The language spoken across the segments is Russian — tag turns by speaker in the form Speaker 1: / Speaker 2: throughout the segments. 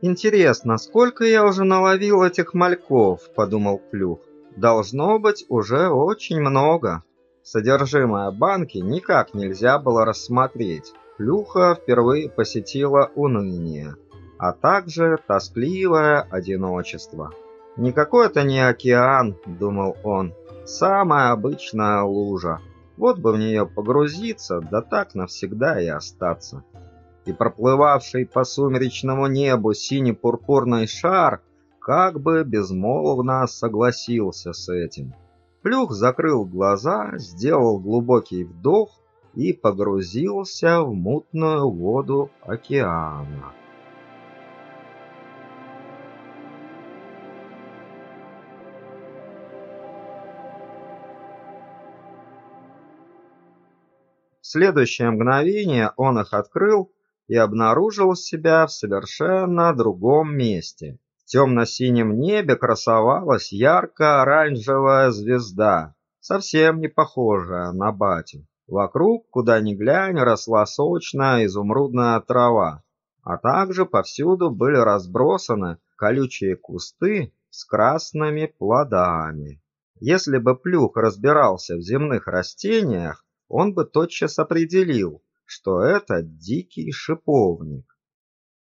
Speaker 1: Интересно, сколько я уже наловил этих мальков, подумал Плюх. Должно быть уже очень много. Содержимое банки никак нельзя было рассмотреть. Плюха впервые посетила уныние, а также тоскливое одиночество. Никакой это не океан, думал он, самая обычная лужа. Вот бы в нее погрузиться, да так навсегда и остаться. И проплывавший по сумеречному небу синий-пурпурный шар как бы безмолвно согласился с этим. Плюх закрыл глаза, сделал глубокий вдох и погрузился в мутную воду океана. В следующее мгновение он их открыл и обнаружил себя в совершенно другом месте. В темно-синем небе красовалась ярко-оранжевая звезда, совсем не похожая на батю. Вокруг, куда ни глянь, росла сочная изумрудная трава, а также повсюду были разбросаны колючие кусты с красными плодами. Если бы Плюх разбирался в земных растениях, он бы тотчас определил, что это дикий шиповник.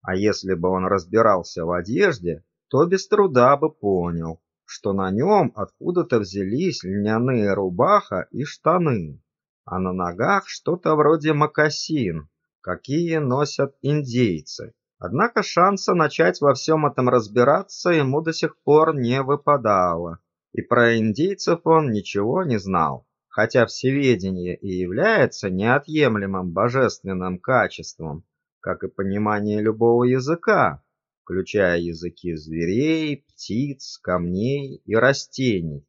Speaker 1: А если бы он разбирался в одежде, то без труда бы понял, что на нем откуда-то взялись льняные рубаха и штаны, а на ногах что-то вроде мокасин, какие носят индейцы. Однако шанса начать во всем этом разбираться ему до сих пор не выпадало, и про индейцев он ничего не знал хотя всеведение и является неотъемлемым божественным качеством, как и понимание любого языка, включая языки зверей, птиц, камней и растений.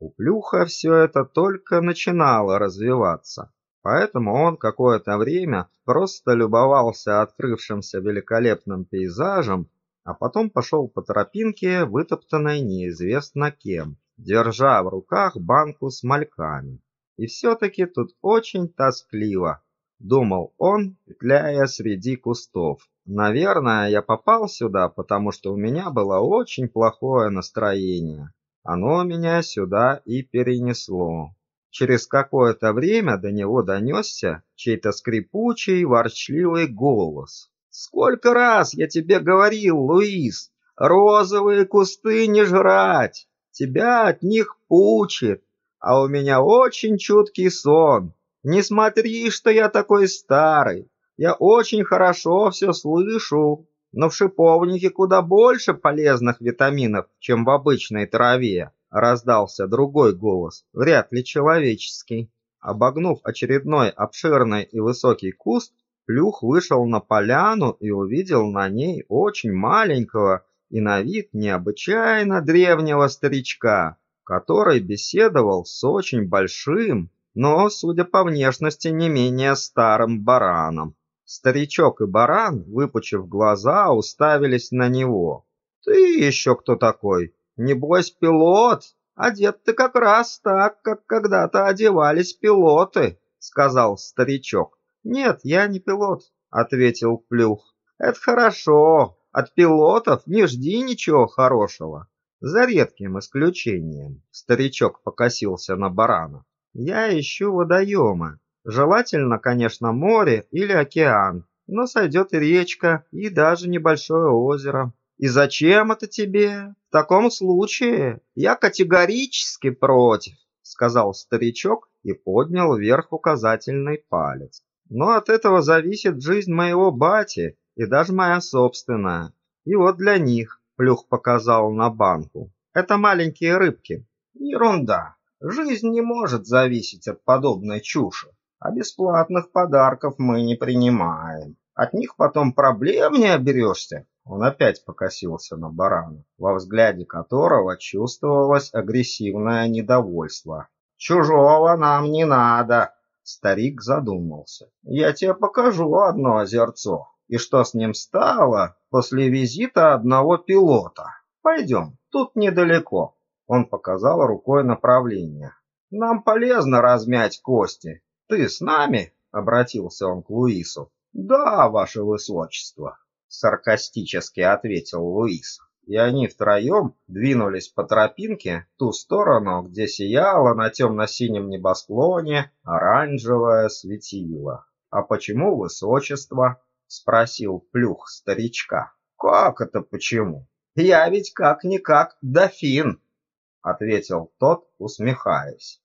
Speaker 1: У Плюха все это только начинало развиваться, поэтому он какое-то время просто любовался открывшимся великолепным пейзажем, а потом пошел по тропинке, вытоптанной неизвестно кем, держа в руках банку с мальками. И все-таки тут очень тоскливо, думал он, петляя среди кустов. Наверное, я попал сюда, потому что у меня было очень плохое настроение. Оно меня сюда и перенесло. Через какое-то время до него донесся чей-то скрипучий, ворчливый голос. «Сколько раз я тебе говорил, Луис, розовые кусты не жрать, тебя от них пучит, а у меня очень чуткий сон. Не смотри, что я такой старый. Я очень хорошо все слышу. Но в шиповнике куда больше полезных витаминов, чем в обычной траве. Раздался другой голос, вряд ли человеческий. Обогнув очередной обширный и высокий куст, Плюх вышел на поляну и увидел на ней очень маленького и на вид необычайно древнего старичка, который беседовал с очень большим, но, судя по внешности, не менее старым бараном. Старичок и баран, выпучив глаза, уставились на него. «Ты еще кто такой? Небось, пилот? Одет ты как раз так, как когда-то одевались пилоты», — сказал старичок. «Нет, я не пилот», — ответил Плюх. «Это хорошо. От пилотов не жди ничего хорошего. За редким исключением. Старичок покосился на барана. Я ищу водоемы. Желательно, конечно, море или океан, но сойдет и речка, и даже небольшое озеро. И зачем это тебе? В таком случае я категорически против, сказал старичок и поднял вверх указательный палец. Но от этого зависит жизнь моего бати и даже моя собственная. И вот для них Плюх показал на банку. Это маленькие рыбки. Ерунда. Жизнь не может зависеть от подобной чуши. А бесплатных подарков мы не принимаем. От них потом проблем не оберешься. Он опять покосился на барана, во взгляде которого чувствовалось агрессивное недовольство. «Чужого нам не надо!» Старик задумался. «Я тебе покажу одно озерцо и что с ним стало после визита одного пилота. Пойдем, тут недалеко. Он показал рукой направление. Нам полезно размять кости. Ты с нами? Обратился он к Луису. Да, ваше высочество. саркастически ответил Луис. И они втроем двинулись по тропинке в ту сторону, где сияло на темно-синем небосклоне оранжевое светило. «А почему высочество?» — спросил Плюх старичка. «Как это почему? Я ведь как-никак дофин!» — ответил тот, усмехаясь.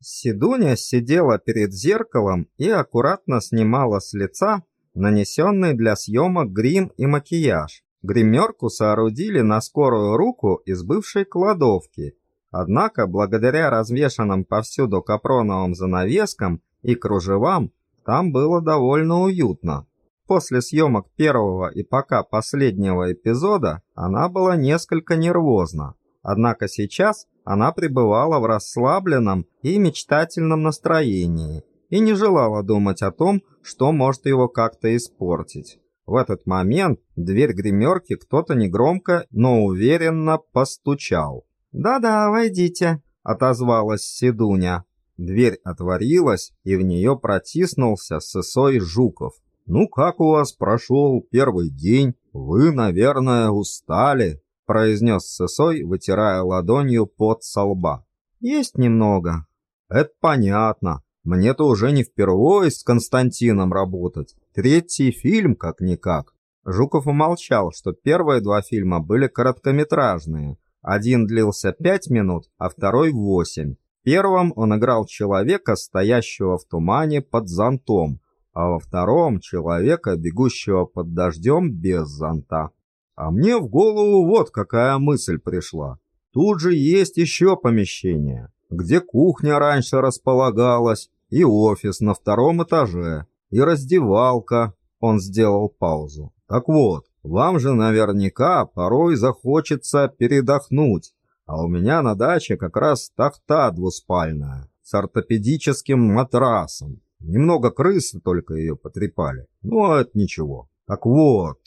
Speaker 1: Сидуня сидела перед зеркалом и аккуратно снимала с лица нанесенный для съемок грим и макияж. Гримерку соорудили на скорую руку из бывшей кладовки. Однако, благодаря развешанным повсюду капроновым занавескам и кружевам, там было довольно уютно. После съемок первого и пока последнего эпизода она была несколько нервозна. Однако сейчас она пребывала в расслабленном и мечтательном настроении и не желала думать о том, что может его как-то испортить. В этот момент дверь гримерки кто-то негромко, но уверенно постучал. «Да-да, войдите», — отозвалась Седуня. Дверь отворилась, и в нее протиснулся Сысой Жуков. «Ну как у вас прошел первый день? Вы, наверное, устали», — произнес Сысой, вытирая ладонью пот со лба. «Есть немного». «Это понятно. Мне-то уже не впервые с Константином работать. Третий фильм как-никак». Жуков умолчал, что первые два фильма были короткометражные. Один длился пять минут, а второй восемь. Первом он играл человека, стоящего в тумане под зонтом, а во втором — человека, бегущего под дождем без зонта. А мне в голову вот какая мысль пришла. Тут же есть еще помещение, где кухня раньше располагалась, и офис на втором этаже, и раздевалка. Он сделал паузу. Так вот, вам же наверняка порой захочется передохнуть. А у меня на даче как раз тахта двуспальная, с ортопедическим матрасом. Немного крысы только ее потрепали. Ну, это ничего. Так вот,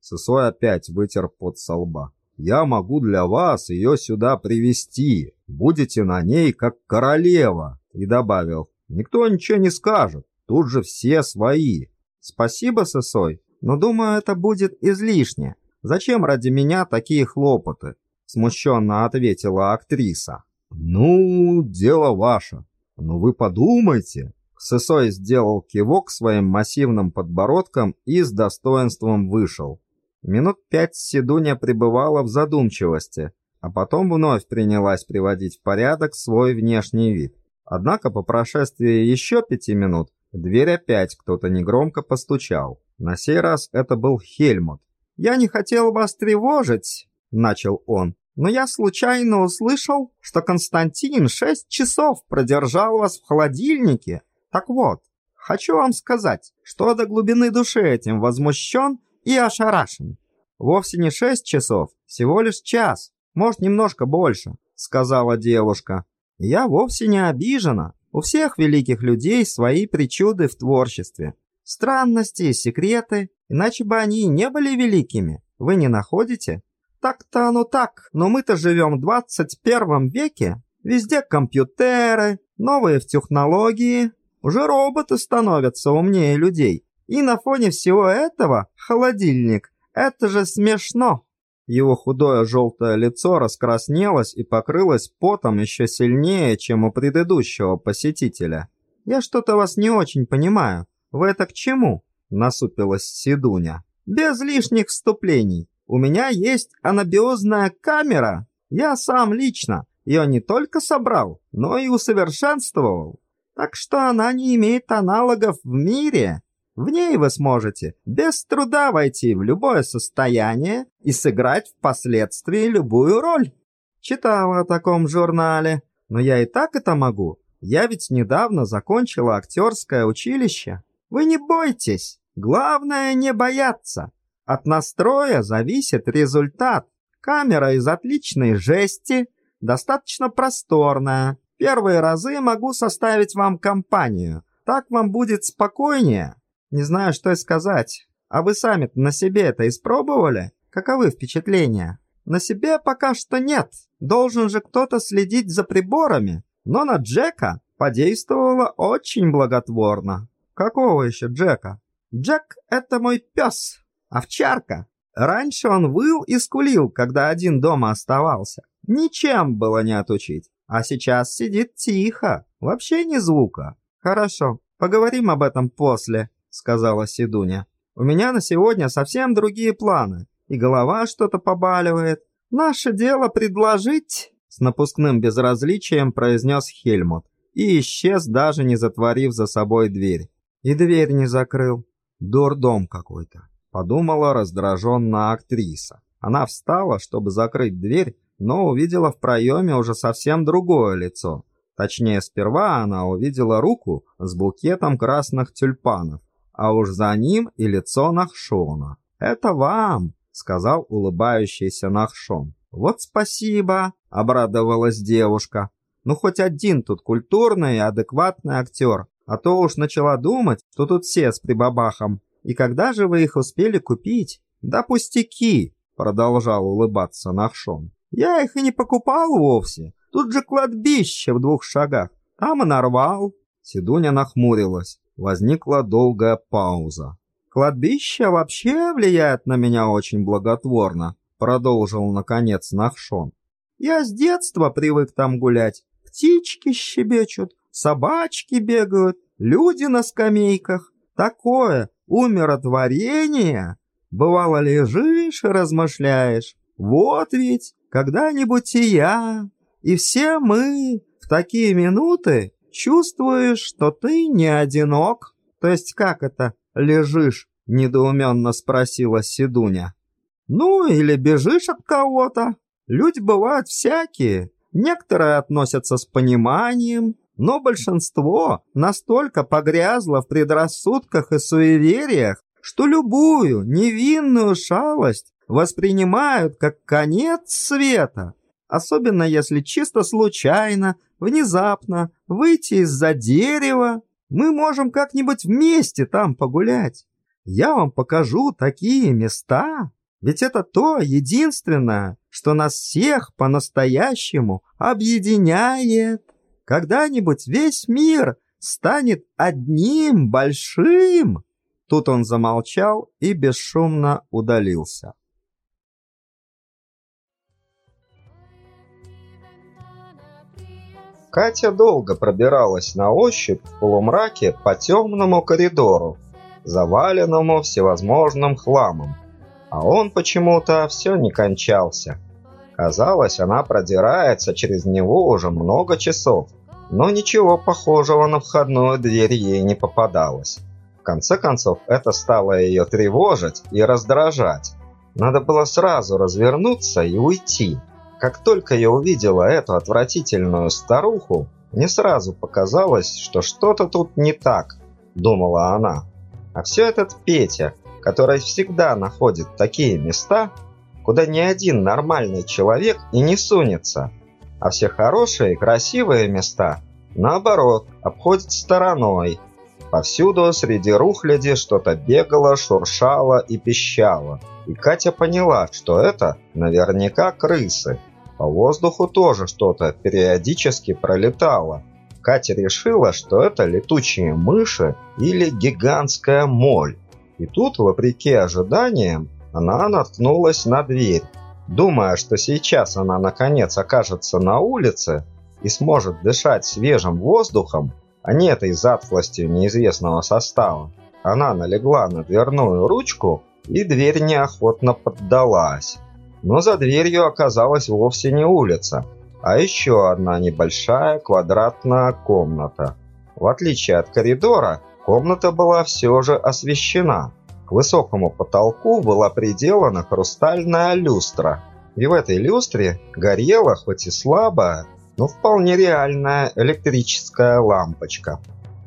Speaker 1: Сысой опять вытер пот со лба. Я могу для вас ее сюда привести. Будете на ней как королева. И добавил, никто ничего не скажет. Тут же все свои. Спасибо, Сысой, но думаю, это будет излишне. Зачем ради меня такие хлопоты? Смущенно ответила актриса. Ну, дело ваше. Но вы подумайте. Сысой сделал кивок своим массивным подбородком и с достоинством вышел. Минут пять Седуня пребывала в задумчивости, а потом вновь принялась приводить в порядок свой внешний вид. Однако по прошествии еще пяти минут в дверь опять кто-то негромко постучал. На сей раз это был Хельмут. «Я не хотел вас тревожить», — начал он, «но я случайно услышал, что Константин шесть часов продержал вас в холодильнике так вот, хочу вам сказать, что до глубины души этим возмущен и ошарашен. Вовсе не шесть часов, всего лишь час, может, немножко больше, сказала девушка. Я вовсе не обижена. У всех великих людей свои причуды в творчестве. Странности и секреты, иначе бы они не были великими. Вы не находите? Так-то оно так, но мы-то живем в 21 веке. Везде компьютеры, новые в технологии, уже роботы становятся умнее людей. И на фоне всего этого холодильник. Это же смешно. Его худое желтое лицо раскраснелось и покрылось потом еще сильнее, чем у предыдущего посетителя. «Я что-то вас не очень понимаю. Вы это к чему?» — насупилась Сидуня. «Без лишних вступлений. У меня есть анабиозная камера. Я сам лично ее не только собрал, но и усовершенствовал. Так что она не имеет аналогов в мире. В ней вы сможете без труда войти в любое состояние и сыграть впоследствии любую роль. Читала о таком журнале, но я и так это могу. Я ведь недавно закончила актерское училище. Вы не бойтесь. Главное не бояться. От настроя зависит результат. Камера из отличной жести, достаточно просторная, Первые разы могу составить вам компанию. Так вам будет спокойнее. Не знаю, что и сказать. А вы сами на себе это испробовали? Каковы впечатления? На себе пока что нет. Должен же кто-то следить за приборами. Но на Джека подействовало очень благотворно. Какого еще Джека? Джек — это мой пес, овчарка. Раньше он выл и скулил, когда один дома оставался. Ничем было не отучить. А сейчас сидит тихо, вообще ни звука. Хорошо, поговорим об этом после, сказала Сидуня. У меня на сегодня совсем другие планы, и голова что-то побаливает. Наше дело предложить, с напускным безразличием произнес Хельмут и исчез, даже не затворив за собой дверь. И дверь не закрыл. Дурдом какой-то, подумала раздраженная актриса. Она встала, чтобы закрыть дверь, но увидела в проеме уже совсем другое лицо. Точнее, сперва она увидела руку с букетом красных тюльпанов, а уж за ним и лицо Нахшона. «Это вам!» — сказал улыбающийся Нахшон. «Вот спасибо!» — обрадовалась девушка. «Ну, хоть один тут культурный и адекватный актер, а то уж начала думать, что тут все с прибабахом. И когда же вы их успели купить?» «Да пустяки!» — продолжал улыбаться Нахшон. «Я их и не покупал вовсе. Тут же кладбище в двух шагах. Там и нарвал». Седуня нахмурилась. Возникла долгая пауза. «Кладбище вообще влияет на меня очень благотворно», продолжил, наконец, Нахшон. «Я с детства привык там гулять. Птички щебечут, собачки бегают, люди на скамейках. Такое умиротворение. Бывало, лежишь и размышляешь. Вот ведь когда-нибудь и я, и все мы в такие минуты чувствуешь, что ты не одинок. То есть как это лежишь? Недоуменно спросила Седуня. Ну, или бежишь от кого-то. Люди бывают всякие. Некоторые относятся с пониманием, но большинство настолько погрязло в предрассудках и суевериях, что любую невинную шалость воспринимают как конец света, особенно если чисто случайно, внезапно выйти из-за дерева. Мы можем как-нибудь вместе там погулять. Я вам покажу такие места, ведь это то единственное, что нас всех по-настоящему объединяет. Когда-нибудь весь мир станет одним большим. Тут он замолчал и бесшумно удалился. Катя долго пробиралась на ощупь в полумраке по темному коридору, заваленному всевозможным хламом. А он почему-то все не кончался. Казалось, она продирается через него уже много часов, но ничего похожего на входную дверь ей не попадалось. В конце концов, это стало ее тревожить и раздражать. Надо было сразу развернуться и уйти. Как только я увидела эту отвратительную старуху, мне сразу показалось, что что-то тут не так, думала она. А все этот Петя, который всегда находит такие места, куда ни один нормальный человек и не сунется. А все хорошие и красивые места, наоборот, обходит стороной. Повсюду среди рухляди что-то бегало, шуршало и пищало. И Катя поняла, что это наверняка крысы. По воздуху тоже что-то периодически пролетало. Катя решила, что это летучие мыши или гигантская моль. И тут, вопреки ожиданиям, она наткнулась на дверь. Думая, что сейчас она наконец окажется на улице и сможет дышать свежим воздухом, а не этой затхлостью неизвестного состава, она налегла на дверную ручку, и дверь неохотно поддалась. Но за дверью оказалась вовсе не улица, а еще одна небольшая квадратная комната. В отличие от коридора, комната была все же освещена. К высокому потолку была приделана хрустальная люстра, и в этой люстре горела, хоть и слабая, но вполне реальная электрическая лампочка.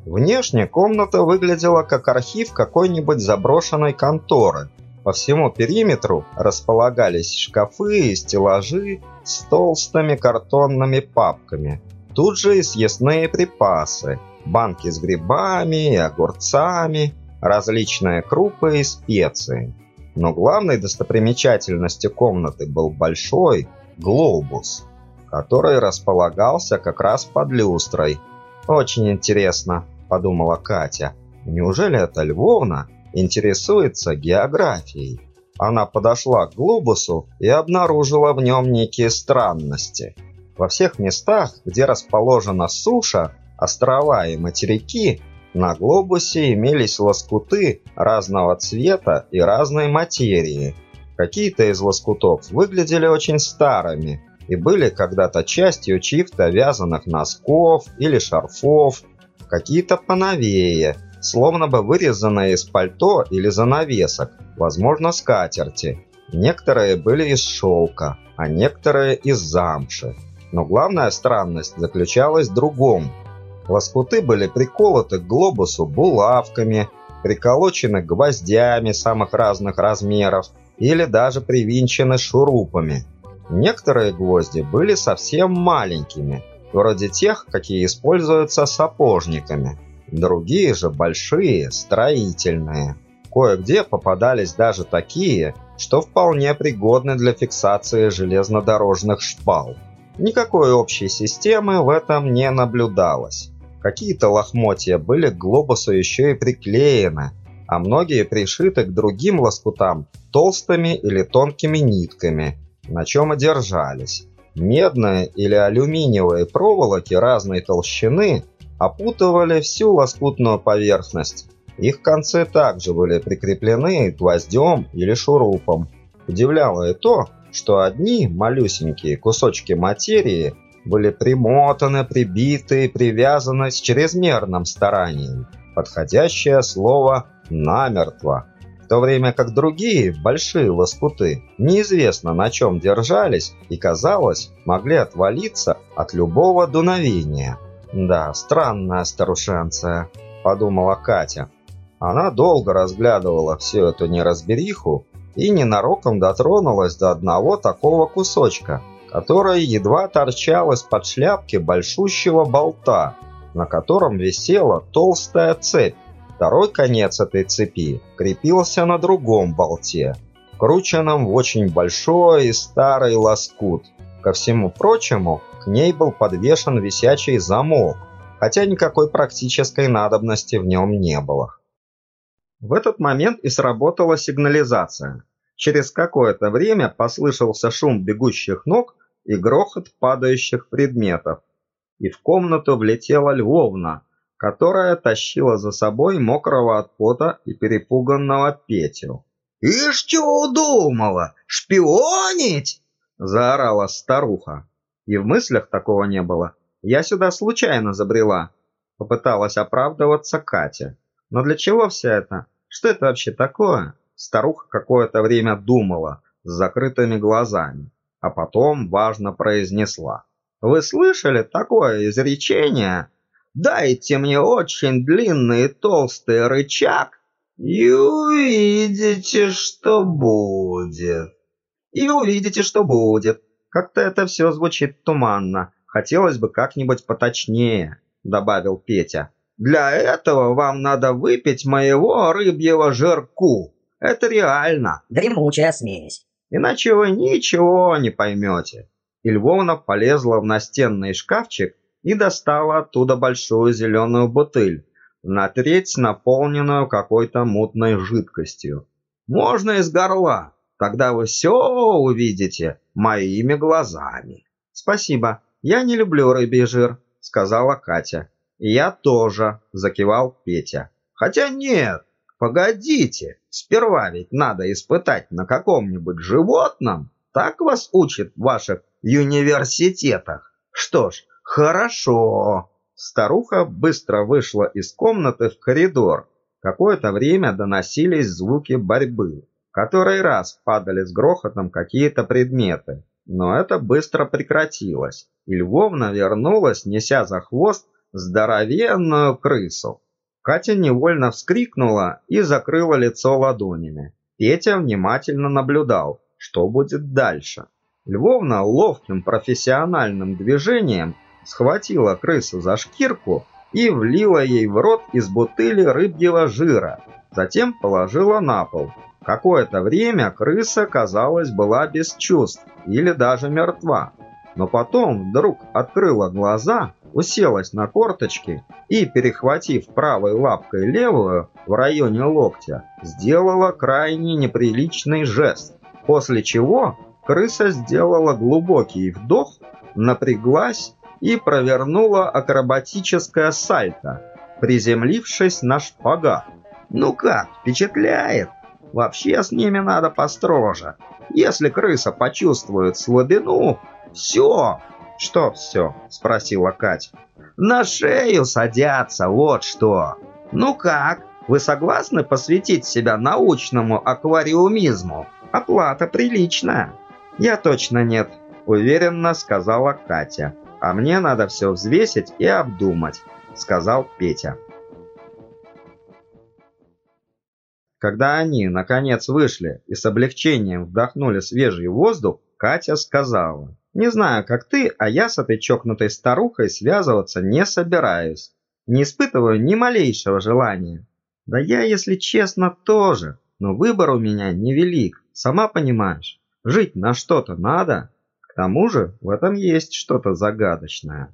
Speaker 1: Внешне комната выглядела как архив какой-нибудь заброшенной конторы – по всему периметру располагались шкафы и стеллажи с толстыми картонными папками. Тут же и съестные припасы, банки с грибами и огурцами, различные крупы и специи. Но главной достопримечательностью комнаты был большой глобус, который располагался как раз под люстрой. «Очень интересно», — подумала Катя. «Неужели это Львовна интересуется географией. Она подошла к глобусу и обнаружила в нем некие странности. Во всех местах, где расположена суша, острова и материки, на глобусе имелись лоскуты разного цвета и разной материи. Какие-то из лоскутов выглядели очень старыми и были когда-то частью чьих-то вязаных носков или шарфов, какие-то поновее, словно бы вырезанные из пальто или занавесок, возможно, скатерти. Некоторые были из шелка, а некоторые из замши. Но главная странность заключалась в другом. Лоскуты были приколоты к глобусу булавками, приколочены гвоздями самых разных размеров или даже привинчены шурупами. Некоторые гвозди были совсем маленькими, вроде тех, какие используются сапожниками. Другие же большие, строительные. Кое-где попадались даже такие, что вполне пригодны для фиксации железнодорожных шпал. Никакой общей системы в этом не наблюдалось. Какие-то лохмотья были к глобусу еще и приклеены, а многие пришиты к другим лоскутам толстыми или тонкими нитками, на чем и держались. Медные или алюминиевые проволоки разной толщины опутывали всю лоскутную поверхность. Их концы также были прикреплены гвоздем или шурупом. Удивляло и то, что одни малюсенькие кусочки материи были примотаны, прибиты привязаны с чрезмерным старанием. Подходящее слово «намертво» в то время как другие, большие лоскуты, неизвестно на чем держались и, казалось, могли отвалиться от любого дуновения. «Да, странная старушенция», — подумала Катя. Она долго разглядывала всю эту неразбериху и ненароком дотронулась до одного такого кусочка, который едва торчал из-под шляпки большущего болта, на котором висела толстая цепь. Второй конец этой цепи крепился на другом болте, вкрученном в очень большой и старый лоскут. Ко всему прочему, к ней был подвешен висячий замок, хотя никакой практической надобности в нем не было. В этот момент и сработала сигнализация. Через какое-то время послышался шум бегущих ног и грохот падающих предметов. И в комнату влетела Львовна, которая тащила за собой мокрого от пота и перепуганного Петю. «Ишь, что удумала? Шпионить?» – заорала старуха. И в мыслях такого не было. Я сюда случайно забрела. Попыталась оправдываться Катя. Но для чего все это? Что это вообще такое? Старуха какое-то время думала с закрытыми глазами, а потом важно произнесла. «Вы слышали такое изречение? Дайте мне очень длинный и толстый рычаг, и увидите, что будет. И увидите, что будет. Как-то это все звучит туманно. Хотелось бы как-нибудь поточнее, добавил Петя. Для этого вам надо выпить моего рыбьего жирку. Это реально.
Speaker 2: Дремучая смесь.
Speaker 1: Иначе вы ничего не поймете. И Львовна полезла в настенный шкафчик и достала оттуда большую зеленую бутыль, на треть наполненную какой-то мутной жидкостью. «Можно из горла, тогда вы все увидите моими глазами». «Спасибо, я не люблю рыбий жир», — сказала Катя. «Я тоже», — закивал Петя. «Хотя нет, погодите, сперва ведь надо испытать на каком-нибудь животном. Так вас учат в ваших университетах. Что ж, «Хорошо». Старуха быстро вышла из комнаты в коридор. Какое-то время доносились звуки борьбы. Который раз падали с грохотом какие-то предметы. Но это быстро прекратилось. И Львовна вернулась, неся за хвост здоровенную крысу. Катя невольно вскрикнула и закрыла лицо ладонями. Петя внимательно наблюдал, что будет дальше. Львовна ловким профессиональным движением схватила крысу за шкирку и влила ей в рот из бутыли рыбьего жира. Затем положила на пол. Какое-то время крыса, казалось, была без чувств или даже мертва. Но потом вдруг открыла глаза уселась на корточки и, перехватив правой лапкой левую в районе локтя, сделала крайне неприличный жест, после чего крыса сделала глубокий вдох, напряглась и провернула акробатическое сальто, приземлившись на шпагат. «Ну как, впечатляет? Вообще с ними надо построже. Если крыса почувствует слабину, все!» «Что все?» – спросила Катя. «На шею садятся, вот что!» «Ну как, вы согласны посвятить себя научному аквариумизму? Оплата приличная». «Я точно нет», – уверенно сказала Катя. «А мне надо все взвесить и обдумать», – сказал Петя. Когда они, наконец, вышли и с облегчением вдохнули свежий воздух, Катя сказала, «Не знаю, как ты, а я с этой чокнутой старухой связываться не собираюсь. Не испытываю ни малейшего желания. Да я, если честно, тоже, но выбор у меня невелик, сама понимаешь. Жить на что-то надо. К тому же в этом есть что-то загадочное».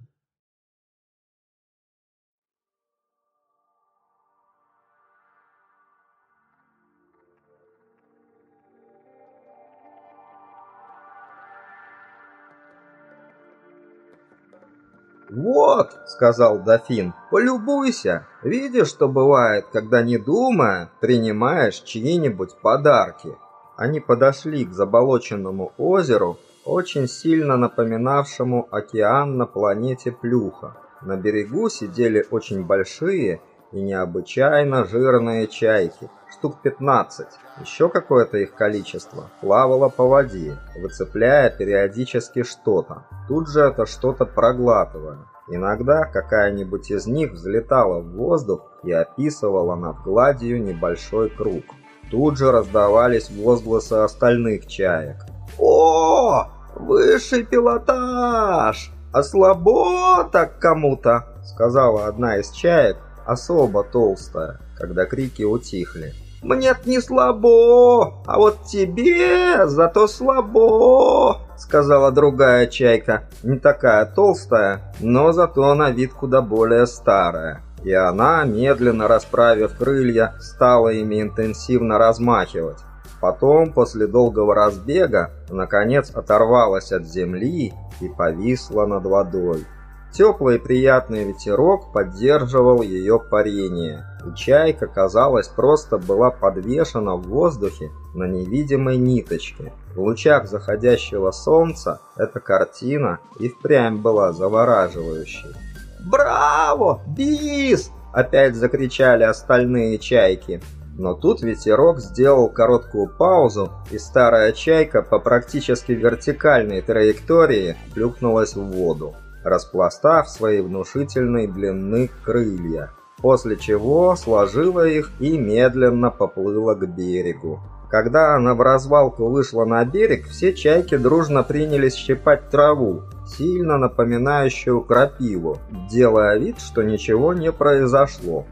Speaker 1: «Вот», — сказал дофин, — «полюбуйся. Видишь, что бывает, когда, не думая, принимаешь чьи-нибудь подарки». Они подошли к заболоченному озеру, очень сильно напоминавшему океан на планете Плюха. На берегу сидели очень большие и необычайно жирные чайки, штук 15. Еще какое-то их количество плавало по воде, выцепляя периодически что-то. Тут же это что-то проглатывая. Иногда какая-нибудь из них взлетала в воздух и описывала над гладью небольшой круг. Тут же раздавались возгласы остальных чаек. «О, высший пилотаж! А слабо так кому-то!» Сказала одна из чаек, особо толстая, когда крики утихли. мне не слабо, а вот тебе зато слабо!» Сказала другая чайка, не такая толстая, но зато на вид куда более старая и она, медленно расправив крылья, стала ими интенсивно размахивать. Потом, после долгого разбега, наконец оторвалась от земли и повисла над водой. Теплый и приятный ветерок поддерживал ее парение, и чайка, казалось, просто была подвешена в воздухе на невидимой ниточке. В лучах заходящего солнца эта картина и впрямь была завораживающей. «Браво! Бис!» – опять закричали остальные чайки. Но тут ветерок сделал короткую паузу, и старая чайка по практически вертикальной траектории плюхнулась в воду, распластав свои внушительные длины крылья, после чего сложила их и медленно поплыла к берегу. Когда она в развалку вышла на берег, все чайки дружно принялись щипать траву, сильно напоминающую крапиву, делая вид, что ничего не произошло.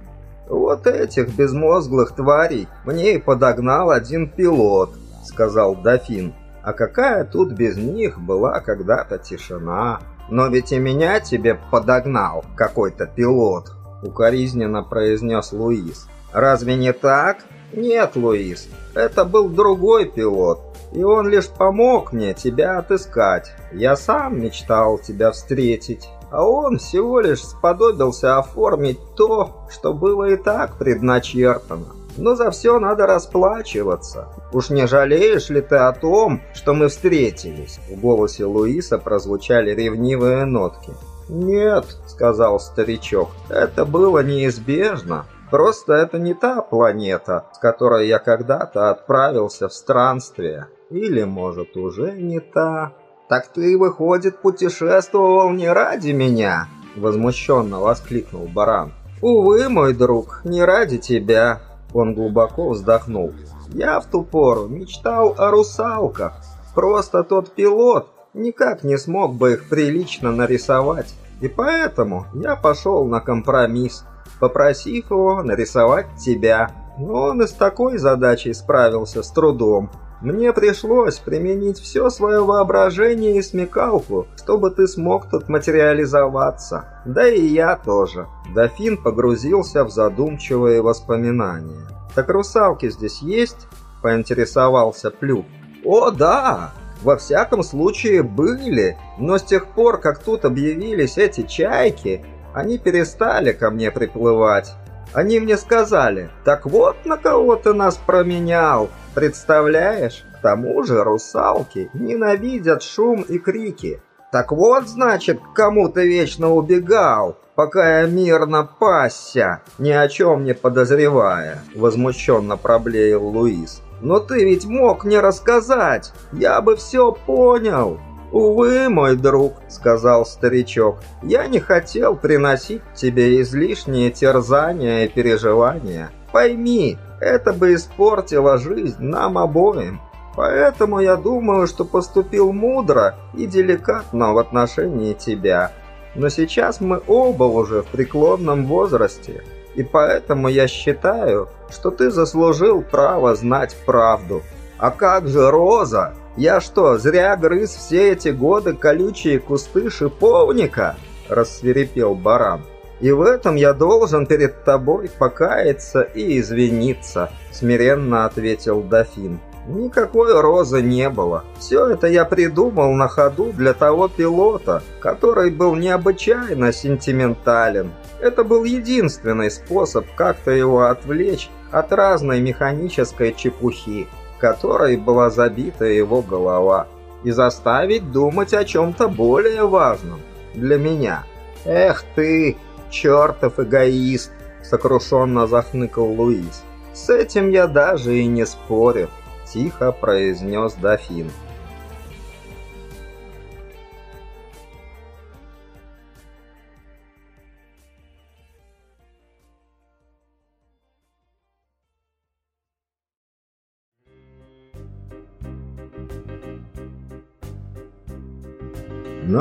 Speaker 1: «Вот этих безмозглых тварей мне и подогнал один пилот», — сказал дофин. «А какая тут без них была когда-то тишина? Но ведь и меня тебе подогнал какой-то пилот», — укоризненно произнес Луис. «Разве не так?» «Нет, Луис, это был другой пилот, и он лишь помог мне тебя отыскать. Я сам мечтал тебя встретить, а он всего лишь сподобился оформить то, что было и так предначертано. Но за все надо расплачиваться. Уж не жалеешь ли ты о том, что мы встретились?» В голосе Луиса прозвучали ревнивые нотки. «Нет», — сказал старичок, — «это было неизбежно. Просто это не та планета, с которой я когда-то отправился в странствие. Или, может, уже не та. Так ты, выходит, путешествовал не ради меня? Возмущенно воскликнул Баран. Увы, мой друг, не ради тебя. Он глубоко вздохнул. Я в ту пору мечтал о русалках. Просто тот пилот никак не смог бы их прилично нарисовать. И поэтому я пошел на компромисс попросив его нарисовать тебя. Но он и с такой задачей справился с трудом. Мне пришлось применить все свое воображение и смекалку, чтобы ты смог тут материализоваться. Да и я тоже. Дофин погрузился в задумчивые воспоминания. «Так русалки здесь есть?» – поинтересовался Плюк. «О, да! Во всяком случае были, но с тех пор, как тут объявились эти чайки, они перестали ко мне приплывать. Они мне сказали, так вот на кого ты нас променял, представляешь? К тому же русалки ненавидят шум и крики. Так вот, значит, кому ты вечно убегал, пока я мирно пасся, ни о чем не подозревая, возмущенно проблеял Луис. Но ты ведь мог мне рассказать, я бы все понял. «Увы, мой друг», — сказал старичок, — «я не хотел приносить тебе излишние терзания и переживания. Пойми, это бы испортило жизнь нам обоим. Поэтому я думаю, что поступил мудро и деликатно в отношении тебя. Но сейчас мы оба уже в преклонном возрасте, и поэтому я считаю, что ты заслужил право знать правду. А как же Роза? Я что, зря грыз все эти годы колючие кусты шиповника?» – рассверепел баран. «И в этом я должен перед тобой покаяться и извиниться», – смиренно ответил дофин. Никакой розы не было. Все это я придумал на ходу для того пилота, который был необычайно сентиментален. Это был единственный способ как-то его отвлечь от разной механической чепухи которой была забита его голова, и заставить думать о чем-то более важном для меня. «Эх ты, чертов эгоист!» — сокрушенно захныкал Луис. «С этим я даже и не спорю», — тихо произнес дофин.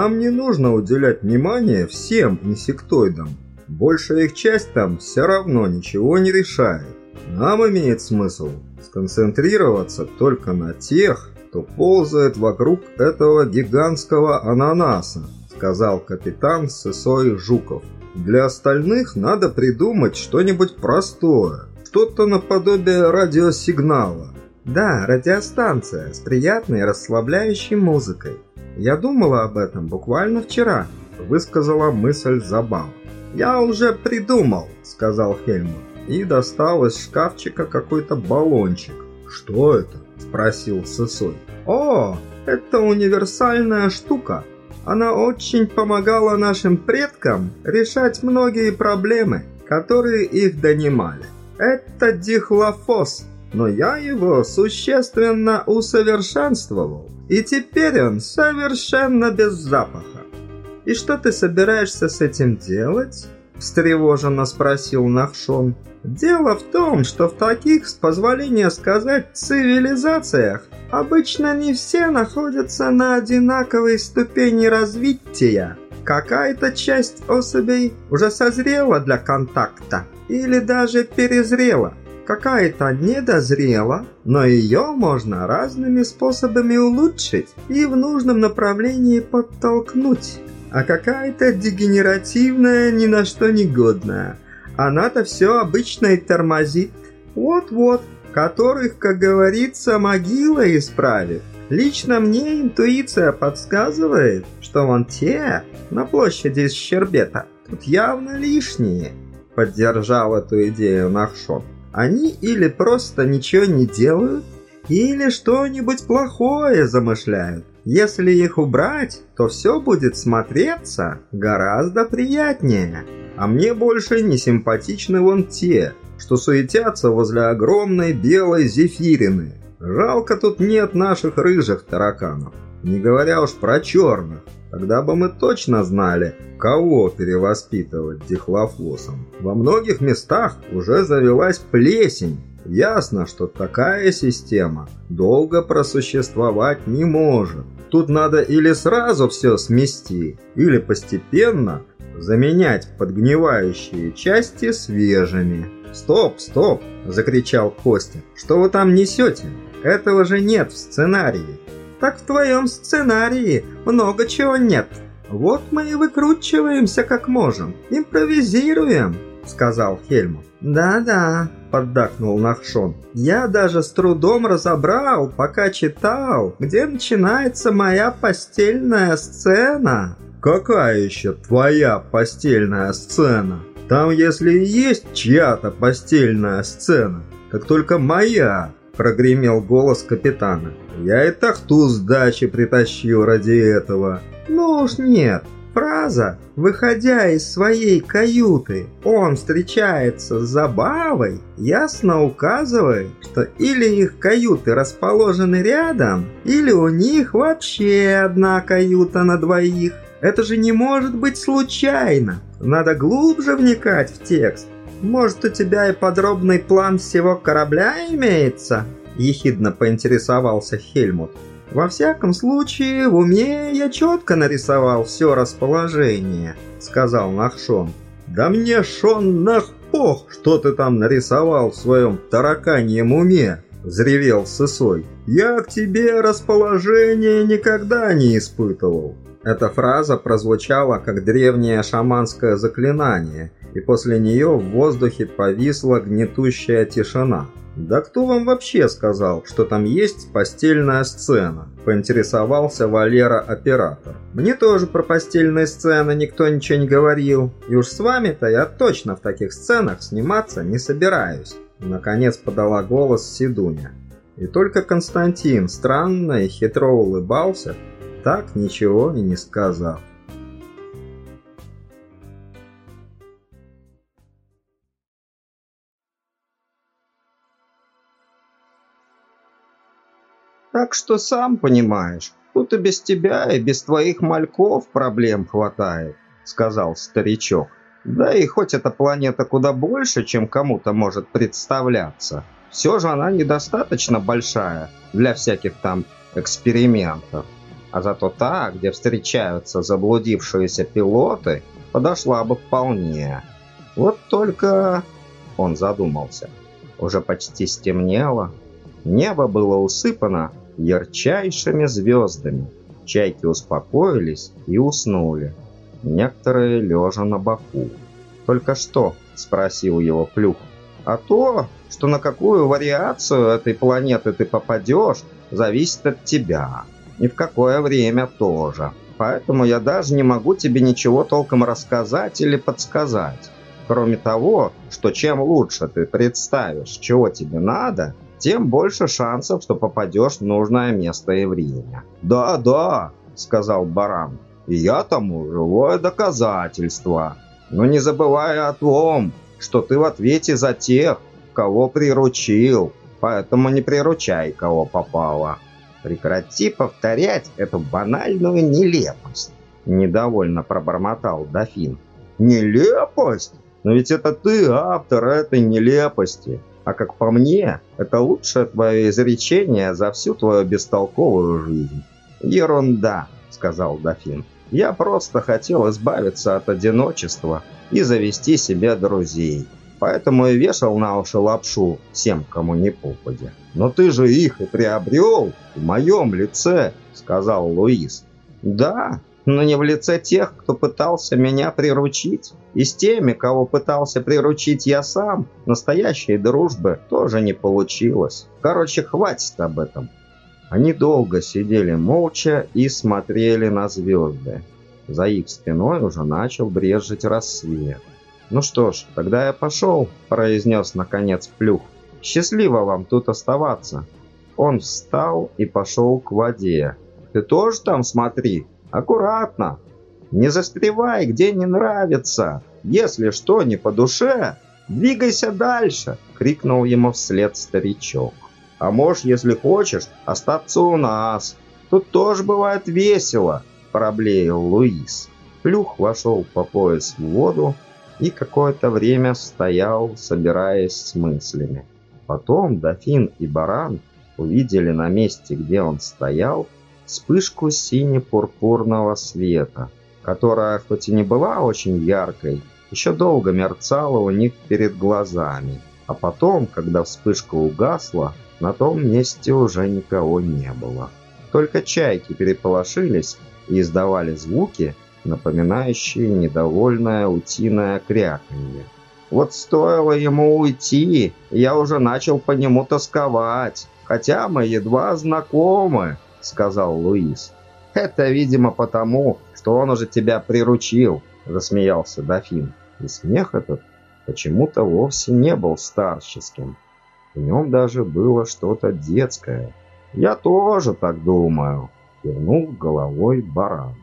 Speaker 2: Нам не нужно уделять внимание всем инсектоидам. Большая их часть там все равно ничего не решает. Нам имеет смысл сконцентрироваться только на тех, кто ползает вокруг этого гигантского ананаса, сказал капитан Сысой Жуков. Для остальных надо придумать что-нибудь простое, что-то наподобие радиосигнала.
Speaker 1: Да, радиостанция с приятной расслабляющей музыкой. Я думала об этом буквально вчера, высказала мысль Забава.
Speaker 2: Я уже придумал, сказал Хельмут и достал из шкафчика какой-то баллончик. Что это? спросил Сысой. О, это универсальная штука. Она очень помогала нашим предкам решать многие проблемы, которые их донимали. Это дихлофос, но я его существенно усовершенствовал и теперь он совершенно без запаха.
Speaker 1: «И что ты собираешься с этим делать?» – встревоженно спросил Нахшон. «Дело в том, что в таких, с позволения сказать, цивилизациях обычно не все находятся на одинаковой ступени развития. Какая-то часть особей уже созрела для контакта или даже перезрела, какая-то недозрела, но ее можно разными способами улучшить и в нужном направлении подтолкнуть. А какая-то дегенеративная, ни на что не годная. Она-то все обычно и тормозит. Вот-вот, которых, как говорится, могила исправит. Лично мне интуиция подсказывает, что вон те на площади из Щербета тут явно лишние. Поддержал эту идею Нахшон. Они или просто ничего не делают, или что-нибудь плохое замышляют. Если их убрать, то все будет смотреться гораздо приятнее. А мне больше не симпатичны вон те, что суетятся возле огромной белой зефирины. Жалко тут нет наших рыжих тараканов, не говоря уж про черных. Тогда бы мы точно знали, кого перевоспитывать дихлофосом. Во многих местах уже завелась плесень. Ясно, что такая система долго просуществовать не может. Тут надо или сразу все смести, или постепенно заменять подгнивающие части свежими. «Стоп, стоп!» – закричал Костя. «Что вы там несете?
Speaker 2: Этого же нет в сценарии. Так в твоем сценарии много чего нет. Вот мы и выкручиваемся как можем. Импровизируем, сказал Хельмут. Да-да, поддакнул Нахшон. Я даже с трудом разобрал, пока читал, где начинается моя постельная сцена. Какая еще твоя постельная сцена? Там, если и есть чья-то постельная сцена, так только моя, прогремел голос капитана. Я и тахту с дачи притащил ради этого. Ну уж нет, фраза «выходя из своей каюты, он встречается с забавой» ясно указывает, что или их каюты расположены рядом, или у них вообще одна каюта на двоих. Это же не может быть случайно. Надо глубже вникать в текст. Может, у тебя и подробный план всего корабля имеется?» Ехидно поинтересовался Хельмут. Во всяком случае, в уме я четко нарисовал все расположение, сказал Нахшон. Да мне, Шон, нахпох, что ты там нарисовал в своем тараканьем уме, взревел Сысой. Я к тебе расположение никогда не испытывал. Эта фраза прозвучала как древнее шаманское заклинание, и после нее в воздухе повисла гнетущая тишина. «Да кто вам вообще сказал, что там есть постельная сцена?» – поинтересовался Валера-оператор. «Мне тоже про постельные сцены никто ничего не говорил, и уж с вами-то я точно в таких сценах сниматься не собираюсь». Наконец подала голос Сидуня. И только Константин странно и хитро улыбался, так ничего и не сказав.
Speaker 1: Так что сам понимаешь, тут и без тебя, и без твоих мальков проблем хватает, сказал старичок. Да и хоть эта планета куда больше, чем кому-то может представляться, все же она недостаточно большая для всяких там экспериментов. А зато та, где встречаются заблудившиеся пилоты, подошла бы вполне. Вот только... Он задумался. Уже почти стемнело. Небо было усыпано ярчайшими звездами. Чайки успокоились и уснули. Некоторые лежа на боку. «Только что?» – спросил его Плюх. «А то, что на какую вариацию этой планеты ты попадешь, зависит от тебя. И в какое время тоже. Поэтому я даже не могу тебе ничего толком рассказать или подсказать. Кроме того, что чем лучше ты представишь, чего тебе надо, тем больше шансов, что попадешь в нужное место и время. «Да, да», — сказал Баран, — «и я тому живое доказательство. Но не забывай о том, что ты в ответе за тех, кого приручил, поэтому не приручай, кого попало». «Прекрати повторять эту банальную нелепость», — недовольно пробормотал дофин. «Нелепость? Но ведь это ты автор этой нелепости. А как по мне, это лучшее твое изречение за всю твою бестолковую жизнь. Ерунда, сказал дофин. Я просто хотел избавиться от одиночества и завести себе друзей. Поэтому и вешал на уши лапшу всем, кому не попадя. «Но ты же их и приобрел в моем лице», — сказал Луис. «Да, но не в лице тех, кто пытался меня приручить. И с теми, кого пытался приручить я сам, настоящей дружбы тоже не получилось. Короче, хватит об этом. Они долго сидели молча и смотрели на звезды. За их спиной уже начал брезжить рассвет. «Ну что ж, тогда я пошел», — произнес наконец Плюх. «Счастливо вам тут оставаться». Он встал и пошел к воде. «Ты тоже там смотри?» Аккуратно. Не застревай, где не нравится. Если что не по душе, двигайся дальше, крикнул ему вслед старичок. А можешь, если хочешь, остаться у нас. Тут тоже бывает весело, проблеял Луис. Плюх вошел по пояс в воду и какое-то время стоял, собираясь с мыслями. Потом дофин и баран увидели на месте, где он стоял, вспышку сине-пурпурного света, которая, хоть и не была очень яркой, еще долго мерцала у них перед глазами. А потом, когда вспышка угасла, на том месте уже никого не было. Только чайки переполошились и издавали звуки, напоминающие недовольное утиное кряканье. Вот стоило ему уйти, я уже начал по нему тосковать, хотя мы едва знакомы, сказал Луис. Это, видимо, потому, что он уже тебя приручил, засмеялся дофин. И смех этот почему-то вовсе не был старческим. В нем даже было что-то детское. «Я тоже так думаю», — кивнул головой баран.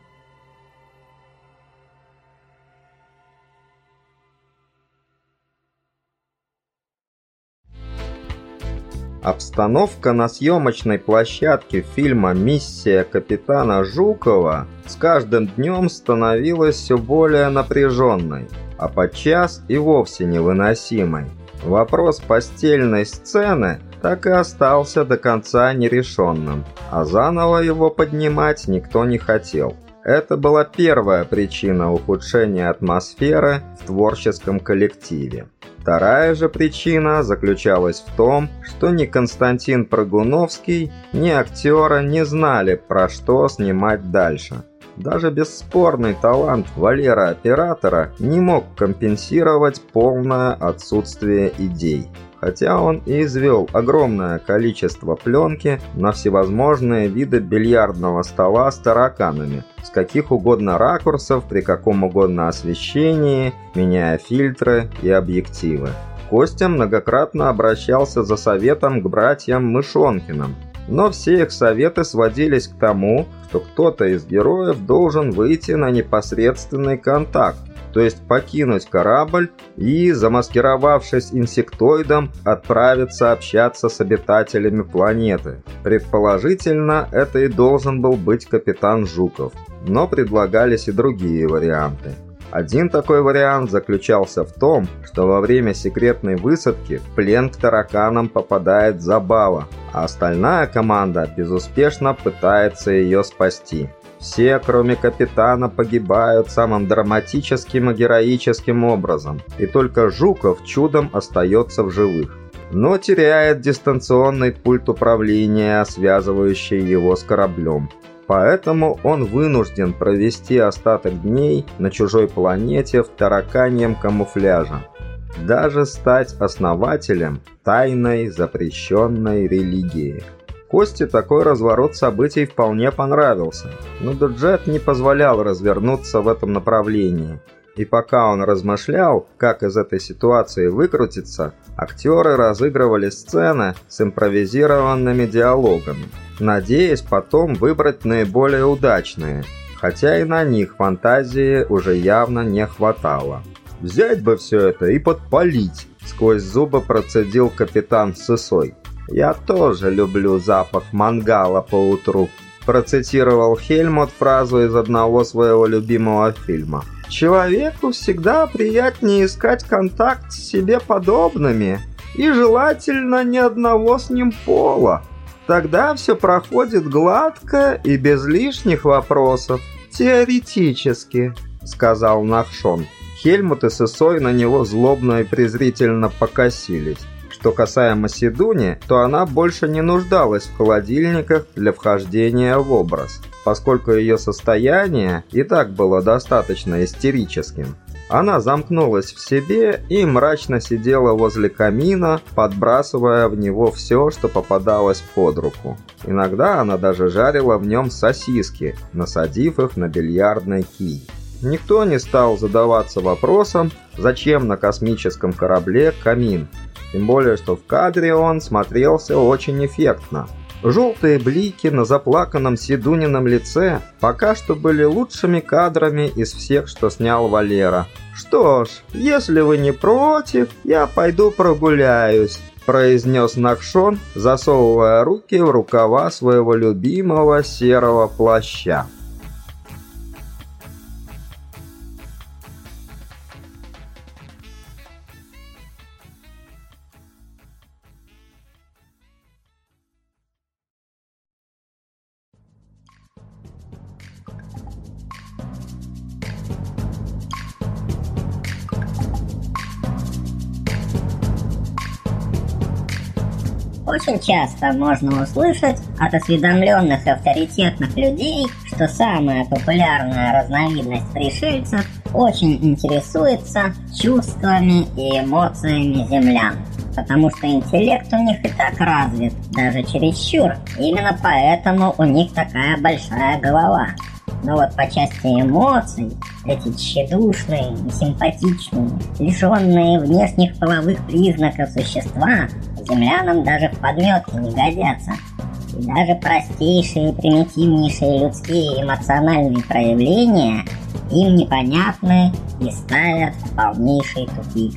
Speaker 1: Обстановка на съемочной площадке фильма «Миссия капитана Жукова» с каждым днем становилась все более напряженной, а подчас и вовсе невыносимой. Вопрос постельной сцены так и остался до конца нерешенным, а заново его поднимать никто не хотел. Это была первая причина ухудшения атмосферы в творческом коллективе. Вторая же причина заключалась в том, что ни Константин Прогуновский, ни актера не знали, про что снимать дальше. Даже бесспорный талант Валера-оператора не мог компенсировать полное отсутствие идей хотя он и извел огромное количество пленки на всевозможные виды бильярдного стола с тараканами, с каких угодно ракурсов, при каком угодно освещении, меняя фильтры и объективы. Костя многократно обращался за советом к братьям Мышонкиным, но все их советы сводились к тому, что кто-то из героев должен выйти на непосредственный контакт, то есть покинуть корабль и, замаскировавшись инсектоидом, отправиться общаться с обитателями планеты. Предположительно, это и должен был быть капитан Жуков, но предлагались и другие варианты. Один такой вариант заключался в том, что во время секретной высадки плен к тараканам попадает Забава, а остальная команда безуспешно пытается ее спасти. Все, кроме капитана, погибают самым драматическим и героическим образом, и только Жуков чудом остается в живых. Но теряет дистанционный пульт управления, связывающий его с кораблем. Поэтому он вынужден провести остаток дней на чужой планете в тараканьем камуфляже. Даже стать основателем тайной запрещенной религии. Косте такой разворот событий вполне понравился, но бюджет не позволял развернуться в этом направлении. И пока он размышлял, как из этой ситуации выкрутиться, актеры разыгрывали сцены с импровизированными диалогами, надеясь потом выбрать наиболее удачные, хотя и на них фантазии уже явно не хватало. «Взять бы все это и подпалить!» — сквозь зубы процедил капитан Сысой. «Я тоже люблю запах мангала по утру», процитировал Хельмут фразу из одного своего любимого фильма. «Человеку всегда приятнее искать контакт с себе подобными, и желательно ни одного с ним пола. Тогда все проходит гладко и без лишних вопросов. Теоретически», — сказал Нахшон. Хельмут и Сысой на него злобно и презрительно покосились. Что касаемо Сидуни, то она больше не нуждалась в холодильниках для вхождения в образ, поскольку ее состояние и так было достаточно истерическим. Она замкнулась в себе и мрачно сидела возле камина, подбрасывая в него все, что попадалось под руку. Иногда она даже жарила в нем сосиски, насадив их на бильярдный кий. Никто не стал задаваться вопросом, зачем на космическом корабле камин, тем более, что в кадре он смотрелся очень эффектно. Желтые блики на заплаканном Сидунином лице пока что были лучшими кадрами из всех, что снял Валера. «Что ж, если вы не против, я пойду прогуляюсь», произнес Накшон, засовывая руки в рукава своего любимого серого плаща.
Speaker 3: Очень часто можно услышать от осведомленных авторитетных людей, что самая популярная разновидность пришельцев очень интересуется чувствами и эмоциями землян потому что интеллект у них и так развит, даже чересчур. Именно поэтому у них такая большая голова. Но вот по части эмоций, эти тщедушные, симпатичные, лишенные внешних половых признаков существа, землянам даже в подметке не годятся. И даже простейшие, примитивнейшие людские эмоциональные проявления им непонятны и ставят в полнейший тупик.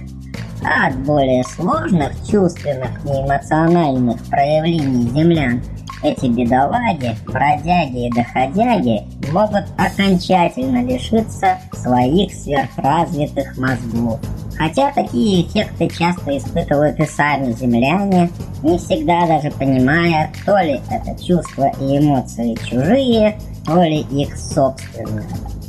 Speaker 3: А от более сложных чувственных и эмоциональных проявлений землян эти бедолаги, бродяги и доходяги могут окончательно лишиться своих сверхразвитых мозгов. Хотя такие эффекты часто испытывают и сами земляне, не всегда даже понимая, то ли это чувства и эмоции чужие, то ли их собственные.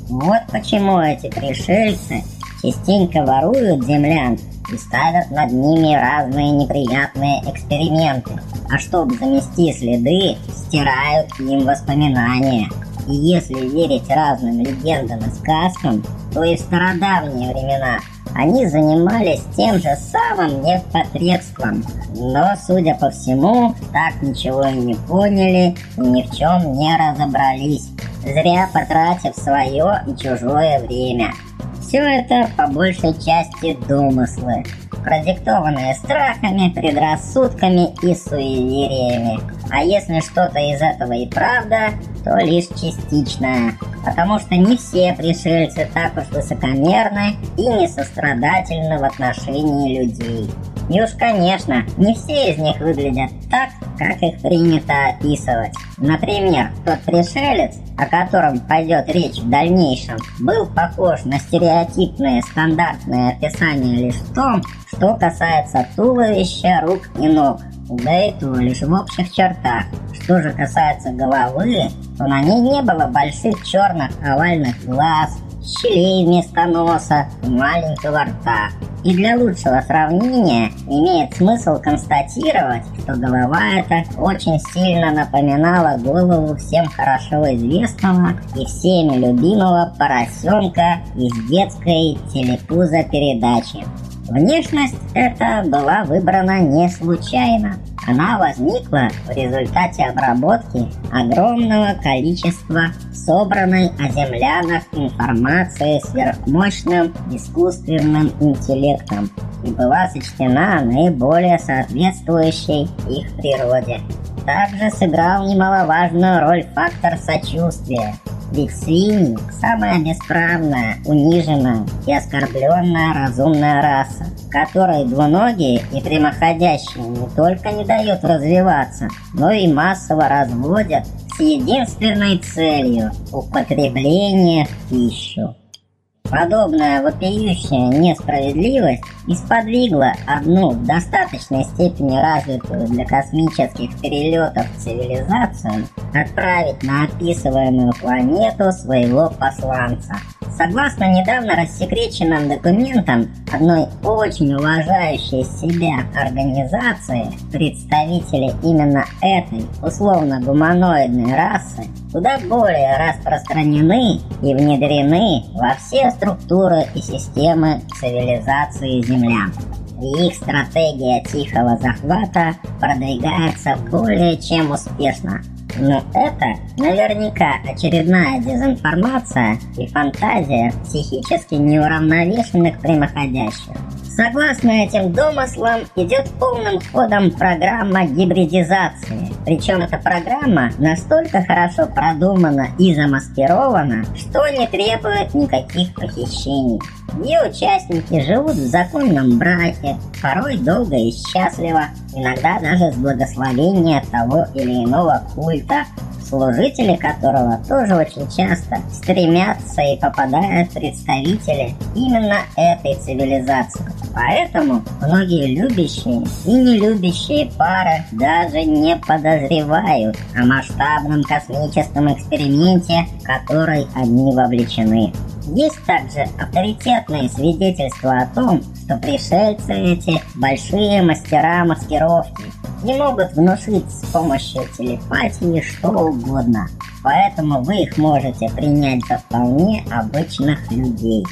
Speaker 3: Вот почему эти пришельцы частенько воруют землян и ставят над ними разные неприятные эксперименты, а чтобы замести следы, стирают им воспоминания. И если верить разным легендам и сказкам, то и в стародавние времена они занимались тем же самым непотребством, но, судя по всему, так ничего и не поняли и ни в чем не разобрались, зря потратив свое и чужое время. Все это по большей части домыслы, продиктованные страхами, предрассудками и суевериями. А если что-то из этого и правда, то лишь частичное, потому что не все пришельцы так уж высокомерны и несострадательны в отношении людей. И уж, конечно, не все из них выглядят так, как их принято описывать. Например, тот пришелец, о котором пойдет речь в дальнейшем, был похож на стереотипные стандартные описания лишь в том, что касается туловища, рук и ног, да и то лишь в общих чертах. Что же касается головы, то на ней не было больших черных овальных глаз, щелей вместо носа маленького рта. И для лучшего сравнения имеет смысл констатировать, что голова эта очень сильно напоминала голову всем хорошо известного и всеми любимого поросенка из детской телепуза передачи. Внешность эта была выбрана не случайно. Она возникла в результате обработки огромного количества собранной о землянах информации сверхмощным искусственным интеллектом и была сочтена наиболее соответствующей их природе. Также сыграл немаловажную роль фактор сочувствия, ведь свиньи – самая бесправная, униженная и оскорбленная разумная раса, которой двуногие и прямоходящие не только не дают развиваться, но и массово разводят с единственной целью – употребление в пищу. Подобная вопиющая несправедливость исподвигла одну в достаточной степени развитую для космических перелетов цивилизацию отправить на описываемую планету своего посланца – Согласно недавно рассекреченным документам одной очень уважающей себя организации, представители именно этой условно-гуманоидной расы куда более распространены и внедрены во все структуры и системы цивилизации землян. И их стратегия тихого захвата продвигается более чем успешно – но это наверняка очередная дезинформация и фантазия психически неуравновешенных прямоходящих. Согласно этим домыслам, идет полным ходом программа гибридизации. Причем эта программа настолько хорошо продумана и замаскирована, что не требует никаких похищений. Ее участники живут в законном браке, порой долго и счастливо, иногда даже с благословения того или иного культа, служители которого тоже очень часто стремятся и попадают представители именно этой цивилизации. Поэтому многие любящие и нелюбящие пары даже не подозревают о масштабном космическом эксперименте, в который они вовлечены. Есть также авторитетные свидетельства о том, что пришельцы эти большие мастера маскировки и могут внушить с помощью телепатии что угодно. Поэтому вы их можете принять за вполне обычных людей.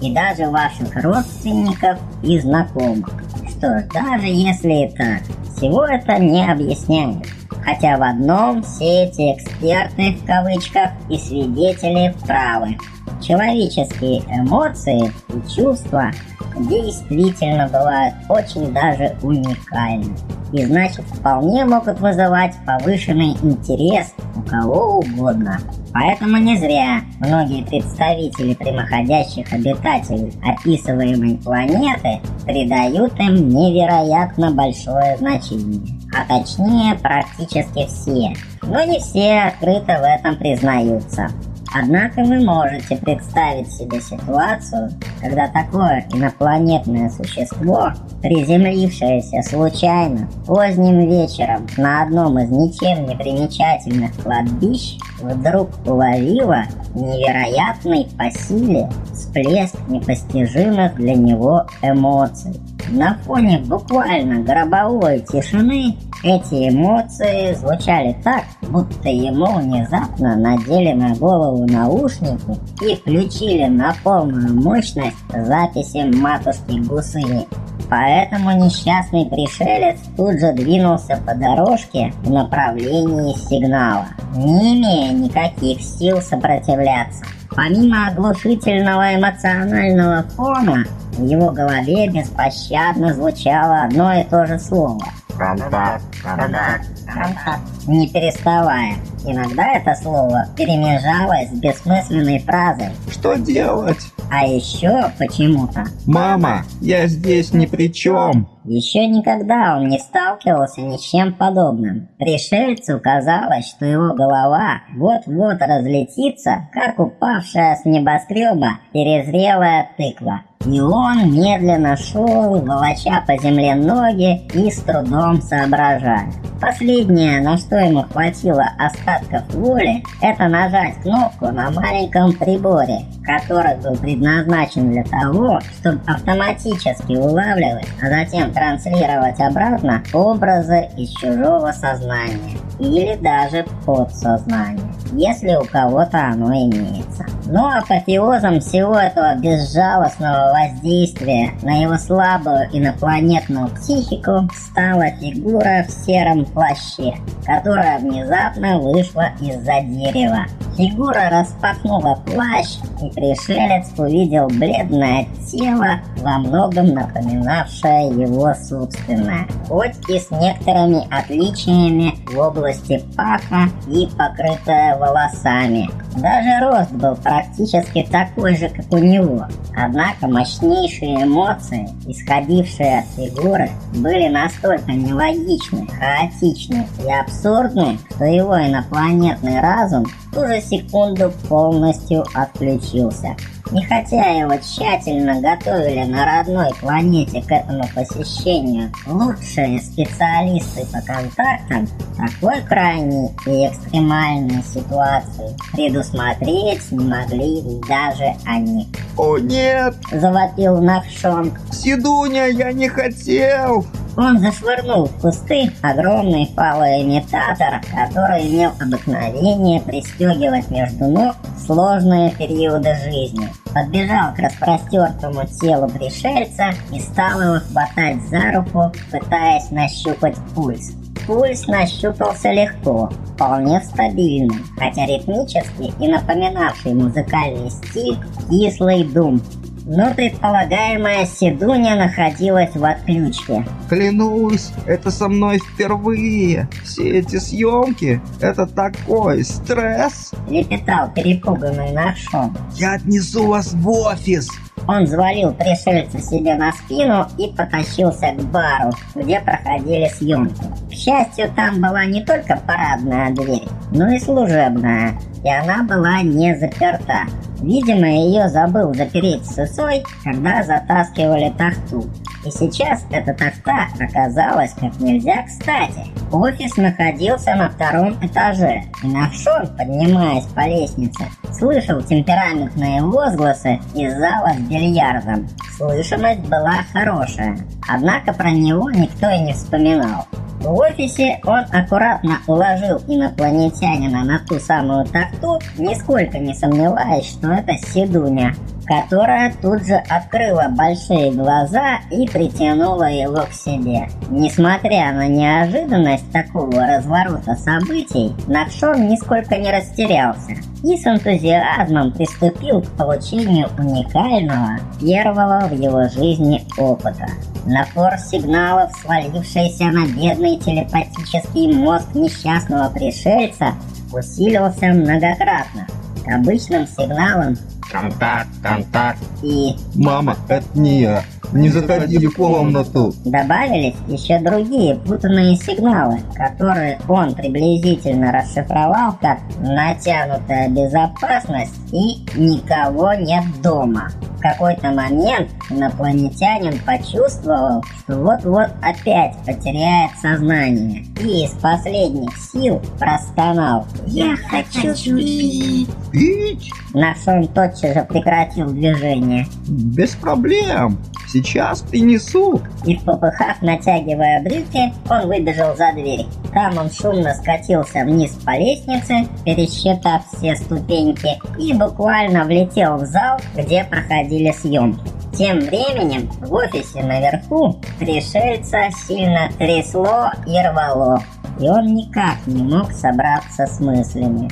Speaker 3: И даже ваших родственников и знакомых. Что ж, даже если и так, всего это не объясняет. Хотя в одном все эти эксперты в кавычках и свидетели правы. Человеческие эмоции и чувства действительно бывают очень даже уникальны. И значит вполне могут вызывать повышенный интерес у кого угодно. Поэтому не зря многие представители прямоходящих обитателей описываемой планеты придают им невероятно большое значение. А точнее практически все. Но не все открыто в этом признаются. Однако вы можете представить себе ситуацию, когда такое инопланетное существо, приземлившееся случайно поздним вечером на одном из ничем не примечательных кладбищ, вдруг уловило невероятный по силе всплеск непостижимых для него эмоций. На фоне буквально гробовой тишины эти эмоции звучали так, будто ему внезапно надели на голову наушники и включили на полную мощность записи матушки Гусыни. Поэтому несчастный пришелец тут же двинулся по дорожке в направлении сигнала, не имея никаких сил сопротивляться. Помимо оглушительного эмоционального фона, в его голове беспощадно звучало одно и то же слово. Контакт, контакт, контакт. Не переставая. Иногда это слово перемежалось с бессмысленной фразой.
Speaker 2: Что делать?
Speaker 3: А еще почему-то.
Speaker 2: Мама, я здесь ни при чем.
Speaker 3: Еще никогда он не сталкивался ни с чем подобным. Пришельцу казалось, что его голова вот-вот разлетится, как упавшая с небоскреба перезрелая тыква. И он медленно шел, волоча по земле ноги и с трудом соображая. Последнее, на что ему хватило остатков воли, это нажать кнопку на маленьком приборе, который был предназначен для того, чтобы автоматически улавливать, а затем транслировать обратно образы из чужого сознания или даже подсознания, если у кого-то оно имеется. Но апофеозом всего этого безжалостного воздействия на его слабую инопланетную психику стала фигура в сером плаще, которая внезапно вышла из-за дерева. Фигура распахнула плащ, и пришелец увидел бледное тело, во многом напоминавшее его собственное, хоть и с некоторыми отличиями в области паха и покрытое волосами. Даже рост был практически такой же, как у него. Однако мощнейшие эмоции, исходившие от фигуры, были настолько нелогичны, хаотичны и абсурдны, что его инопланетный разум в ту же секунду полностью отключился. И хотя его тщательно готовили на родной планете к этому посещению лучшие специалисты по контактам, такой крайней и экстремальной ситуации предусмотреть не могли даже они.
Speaker 2: «О нет!»
Speaker 3: – завопил Нахшонг.
Speaker 2: «Сидуня, я не хотел!»
Speaker 3: Он зашвырнул в кусты огромный фалоимитатор, который имел обыкновение пристегивать между ног сложные периоды жизни. Подбежал к распростертому телу пришельца и стал его хватать за руку, пытаясь нащупать пульс. Пульс нащупался легко, вполне стабильный, хотя ритмический и напоминавший музыкальный стиль кислый дум но предполагаемая Седуня находилась в отключке.
Speaker 2: Клянусь, это со мной впервые. Все эти съемки, это такой стресс.
Speaker 3: Лепетал перепуганный Нахшон.
Speaker 2: Я отнесу вас в офис.
Speaker 3: Он взвалил пришельца себе на спину и потащился к бару, где проходили съемки. К счастью, там была не только парадная дверь, но и служебная, и она была не заперта. Видимо, ее забыл запереть сысой, когда затаскивали тахту. И сейчас эта тахта оказалась как нельзя кстати. Офис находился на втором этаже, и Навшон, поднимаясь по лестнице, слышал темпераментные возгласы из зала с бильярдом. Слышимость была хорошая, однако про него никто и не вспоминал. В офисе он аккуратно уложил инопланетянина на ту самую тахту, нисколько не сомневаясь, что это Седуня, которая тут же открыла большие глаза и притянула его к себе. Несмотря на неожиданность такого разворота событий, Накшон нисколько не растерялся и с энтузиазмом приступил к получению уникального, первого в его жизни опыта. Напор сигналов, свалившийся на бедный телепатический мозг несчастного пришельца, усилился многократно. К обычным сигналам
Speaker 4: Контакт, контакт.
Speaker 3: и
Speaker 2: Мама, это не я. Не заходи в комнату.
Speaker 3: добавились еще другие путанные сигналы, которые он приблизительно расшифровал как «натянутая безопасность» и «никого нет дома». В какой-то момент инопланетянин почувствовал, что вот-вот опять потеряет сознание и из последних сил простонал «Я хочу пить!».
Speaker 2: Пить?
Speaker 3: Наксон тотчас же прекратил движение
Speaker 2: Без проблем. Сейчас принесу.
Speaker 3: и в попыхах, натягивая брюки, он выбежал за дверь. Там он шумно скатился вниз по лестнице, пересчитав все ступеньки, и буквально влетел в зал, где проходили съемки. Тем временем в офисе наверху пришельца сильно трясло и рвало, и он никак не мог собраться с мыслями.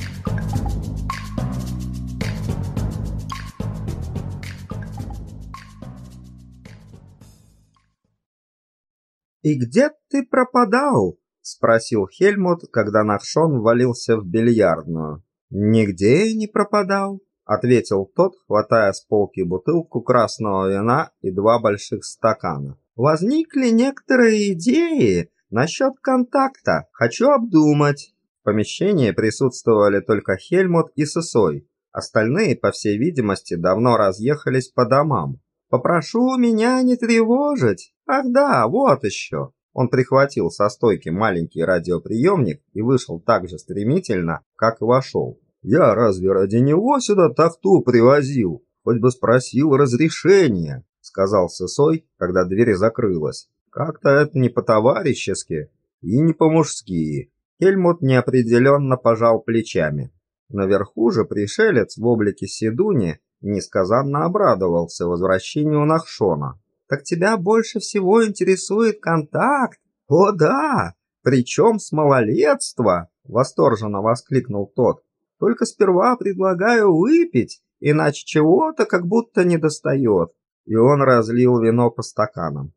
Speaker 1: «И где ты пропадал?» — спросил Хельмут, когда Нахшон ввалился в бильярдную. «Нигде я не пропадал», — ответил тот, хватая с полки бутылку красного вина и два больших стакана. «Возникли некоторые идеи насчет контакта. Хочу обдумать». В помещении присутствовали только Хельмут и Сысой. Остальные, по всей видимости, давно разъехались по домам. «Попрошу меня не тревожить. Ах да, вот еще». Он прихватил со стойки маленький радиоприемник и вышел так же стремительно, как и вошел. «Я разве ради него сюда тахту привозил? Хоть бы спросил разрешения», — сказал Сысой, когда дверь закрылась. «Как-то это не по-товарищески и не по-мужски». Хельмут неопределенно пожал плечами. Наверху же пришелец в облике Седуни несказанно обрадовался возвращению Нахшона. «Так тебя больше всего интересует контакт?» «О да! Причем с малолетства!» — восторженно воскликнул тот. «Только сперва предлагаю выпить, иначе чего-то как будто не достает». И он разлил вино по стаканам.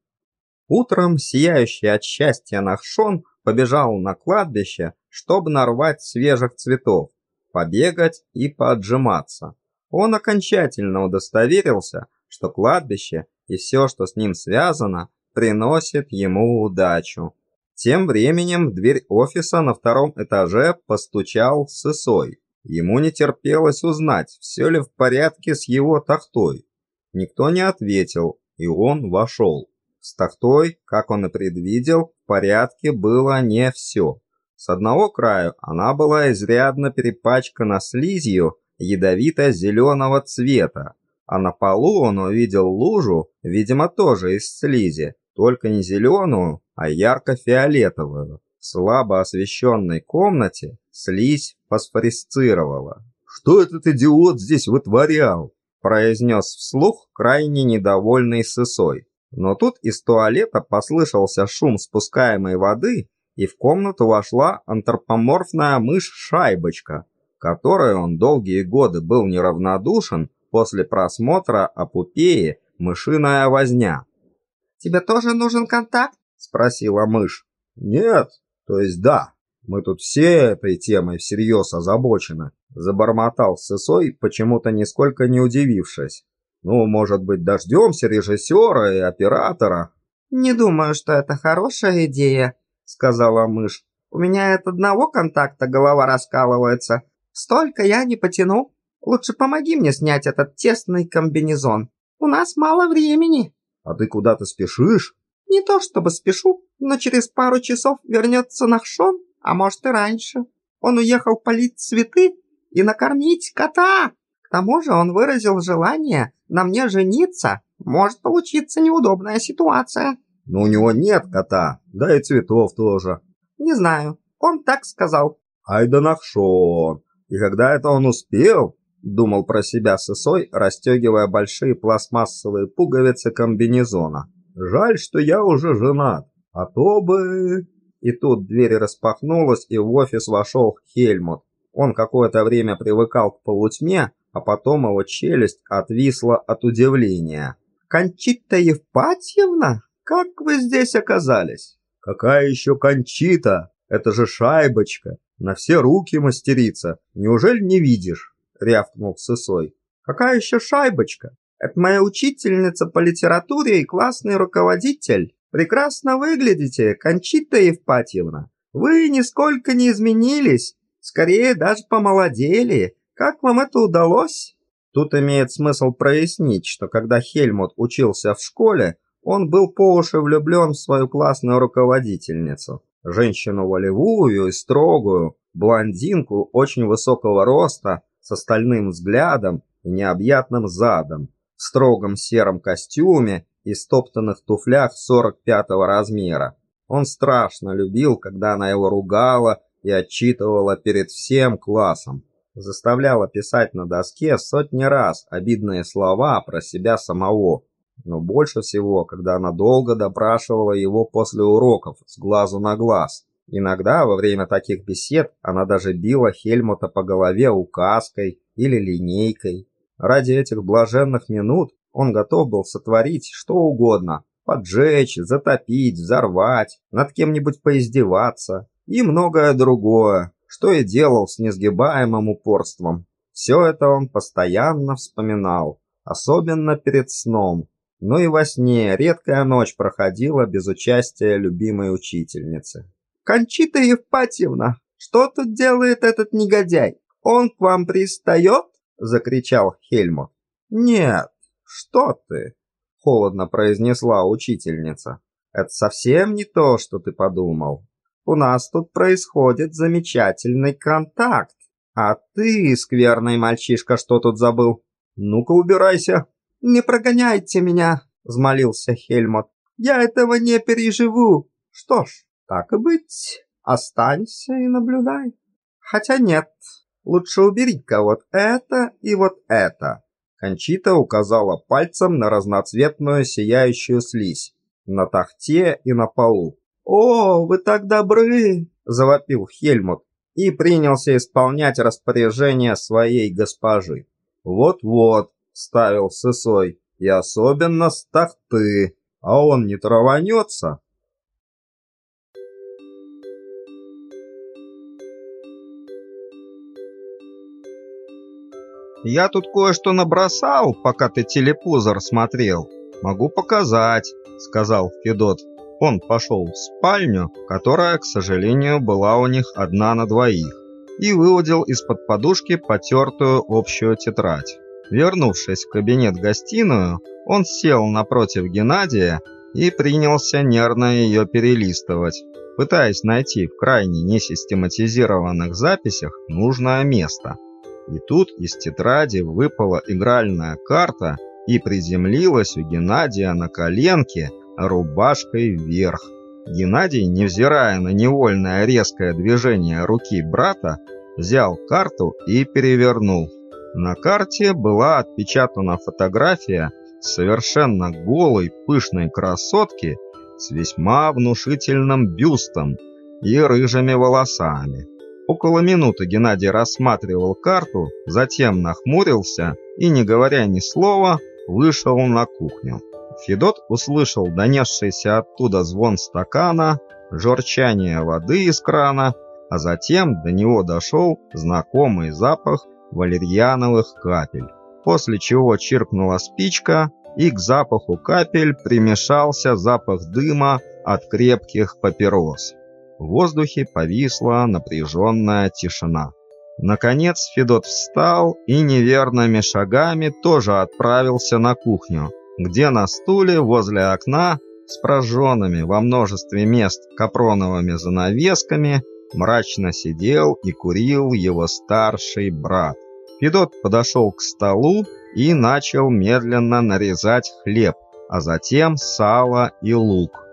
Speaker 1: Утром, сияющий от счастья Нахшон побежал на кладбище, чтобы нарвать свежих цветов, побегать и поотжиматься. Он окончательно удостоверился, что кладбище и все, что с ним связано, приносит ему удачу. Тем временем в дверь офиса на втором этаже постучал Сысой. Ему не терпелось узнать, все ли в порядке с его тахтой. Никто не ответил, и он вошел. С тахтой, как он и предвидел, в порядке было не все. С одного краю она была изрядно перепачкана слизью ядовито-зеленого цвета, а на полу он увидел лужу, видимо, тоже из слизи, только не зеленую, а ярко-фиолетовую. В слабо освещенной комнате слизь фосфорисцировала. «Что этот идиот здесь вытворял?» произнес вслух крайне недовольный сысой. Но тут из туалета послышался шум спускаемой воды, и в комнату вошла антропоморфная мышь-шайбочка, которой он долгие годы был неравнодушен после просмотра «Апупеи. Мышиная возня». «Тебе тоже нужен контакт?» – спросила мышь. «Нет, то есть да, мы тут все этой темой всерьез озабочены», – забормотал Сысой, почему-то нисколько не удивившись. «Ну, может быть, дождемся режиссера и оператора?» «Не думаю, что это хорошая идея», — сказала мышь. «У меня от одного контакта голова раскалывается. Столько я не потяну. Лучше помоги мне снять этот тесный комбинезон. У нас мало времени». «А ты куда-то спешишь?»
Speaker 3: «Не то чтобы спешу, но через пару часов вернется Нахшон, а может и раньше. Он уехал полить цветы и накормить кота. К тому же он выразил желание на мне жениться. Может получиться неудобная ситуация».
Speaker 1: «Но у него нет кота, да и цветов тоже».
Speaker 5: Не знаю. Он так сказал.
Speaker 2: Ай да нахшон. И когда это он успел? Думал про себя Сысой, расстегивая большие пластмассовые пуговицы комбинезона. Жаль, что я уже женат. А то бы... И тут дверь распахнулась, и в офис вошел Хельмут. Он какое-то время привыкал к полутьме, а потом его челюсть отвисла от удивления.
Speaker 5: «Кончита Евпатьевна? Как вы здесь оказались?»
Speaker 2: «Какая еще Кончита? Это же шайбочка! На все руки мастерица! Неужели не видишь?» — рявкнул Сысой.
Speaker 5: «Какая еще шайбочка? Это моя учительница по литературе и классный руководитель. Прекрасно выглядите, Кончита Евпатьевна. Вы нисколько не изменились, скорее даже помолодели. Как вам это удалось?»
Speaker 1: Тут имеет смысл прояснить, что когда Хельмут учился в школе, он был по уши влюблен в свою классную руководительницу. Женщину волевую и строгую, блондинку очень высокого роста, с стальным взглядом и необъятным задом, в строгом сером костюме и стоптанных туфлях 45-го размера. Он страшно любил, когда она его ругала и отчитывала перед всем классом. Заставляла писать на доске сотни раз обидные слова про себя самого. Но больше всего, когда она долго допрашивала его после уроков с глазу на глаз. Иногда во время таких бесед она даже била Хельмута по голове указкой или линейкой. Ради этих блаженных минут он готов был сотворить что угодно. Поджечь, затопить, взорвать, над кем-нибудь поиздеваться и многое другое, что и делал с несгибаемым упорством. Все это он постоянно вспоминал, особенно перед сном. Но и во сне редкая ночь проходила без участия любимой учительницы.
Speaker 5: «Кончита Евпатьевна, что тут делает этот негодяй? Он к вам пристает?» — закричал Хельмут.
Speaker 1: «Нет, «Что ты?» — холодно произнесла учительница. «Это совсем не то, что ты подумал. У нас тут происходит замечательный контакт. А ты, скверный мальчишка, что тут забыл? Ну-ка убирайся!»
Speaker 5: «Не прогоняйте меня!» — взмолился Хельмут. «Я этого не переживу. Что ж, так и быть, останься и наблюдай. Хотя нет, лучше убери-ка вот это и вот это».
Speaker 1: Кончита указала пальцем на разноцветную сияющую слизь на тахте и на полу.
Speaker 5: «О, вы так добры!»
Speaker 1: – завопил Хельмут и принялся исполнять распоряжение своей госпожи. «Вот-вот», – ставил Сысой, – «и особенно с тахты, а он не траванется?» «Я тут кое-что набросал, пока ты телепузор смотрел. Могу показать», — сказал Федот. Он пошел в спальню, которая, к сожалению, была у них одна на двоих, и выудил из-под подушки потертую общую тетрадь. Вернувшись в кабинет-гостиную, он сел напротив Геннадия и принялся нервно ее перелистывать, пытаясь найти в крайне несистематизированных записях нужное место. И тут из тетради выпала игральная карта и приземлилась у Геннадия на коленке рубашкой вверх. Геннадий, невзирая на невольное резкое движение руки брата, взял карту и перевернул. На карте была отпечатана фотография совершенно голой пышной красотки с весьма внушительным бюстом и рыжими волосами. Около минуты Геннадий рассматривал карту, затем нахмурился и, не говоря ни слова, вышел на кухню. Федот услышал донесшийся оттуда звон стакана, журчание воды из крана, а затем до него дошел знакомый запах валерьяновых капель. После чего чиркнула спичка, и к запаху капель примешался запах дыма от крепких папирос. В воздухе повисла напряженная тишина. Наконец Федот встал и неверными шагами тоже отправился на кухню, где на стуле возле окна с прожженными во множестве мест капроновыми занавесками мрачно сидел и курил его старший брат. Федот подошел к столу и начал медленно нарезать хлеб, а затем сало и лук.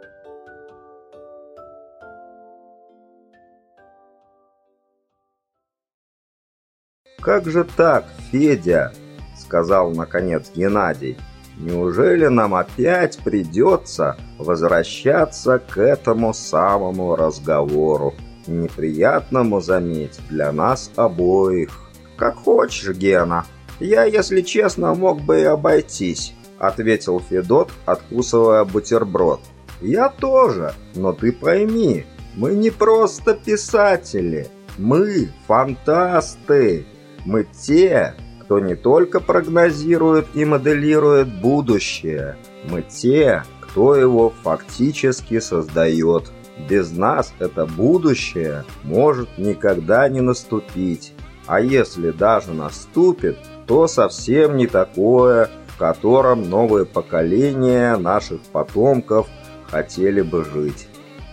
Speaker 1: Как же так, Федя? сказал наконец Геннадий. Неужели нам опять придется возвращаться к этому самому разговору? Неприятному, заметь, для нас обоих. Как хочешь, Гена. Я, если честно, мог бы и обойтись, ответил Федот, откусывая бутерброд. Я тоже, но ты пойми, мы не просто писатели, мы фантасты. Мы те, кто не только прогнозирует и моделирует будущее, мы те, кто его фактически создает. Без нас это будущее может никогда не наступить. А если даже наступит, то совсем не такое, в котором новые поколения наших потомков хотели бы жить.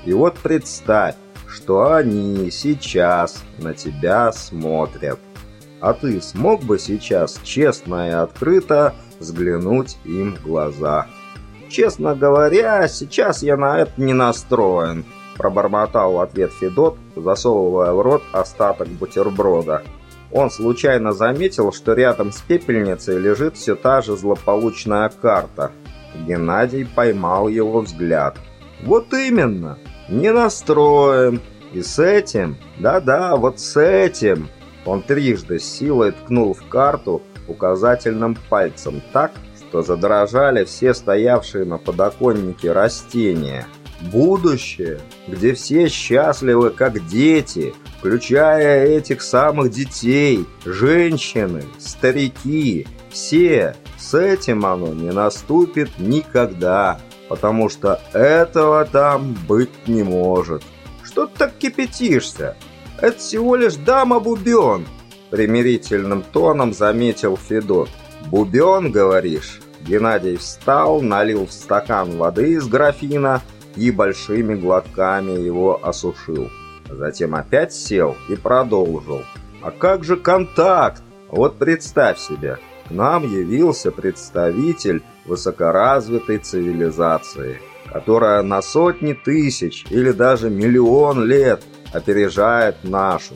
Speaker 1: И вот представь, что они сейчас на тебя смотрят. А ты смог бы сейчас честно и открыто взглянуть им в глаза? Честно говоря, сейчас я на это не настроен, пробормотал в ответ Федот, засовывая в рот остаток бутерброда. Он случайно заметил, что рядом с пепельницей лежит все та же злополучная карта. Геннадий поймал его взгляд. «Вот именно! Не настроен! И с этим, да-да, вот с этим он трижды силой ткнул в карту указательным пальцем так, что задрожали все стоявшие на подоконнике растения. Будущее, где все счастливы как дети, включая этих самых детей, женщины, старики, все, с этим оно не наступит никогда, потому что этого там быть не может. Что ты так кипятишься? Это всего лишь дама-бубен!» Примирительным тоном заметил Федот. «Бубен, говоришь?» Геннадий встал, налил в стакан воды из графина и большими глотками его осушил. Затем опять сел и продолжил. «А как же контакт? Вот представь себе, к нам явился представитель высокоразвитой цивилизации, которая на сотни тысяч или даже миллион лет – опережает нашу.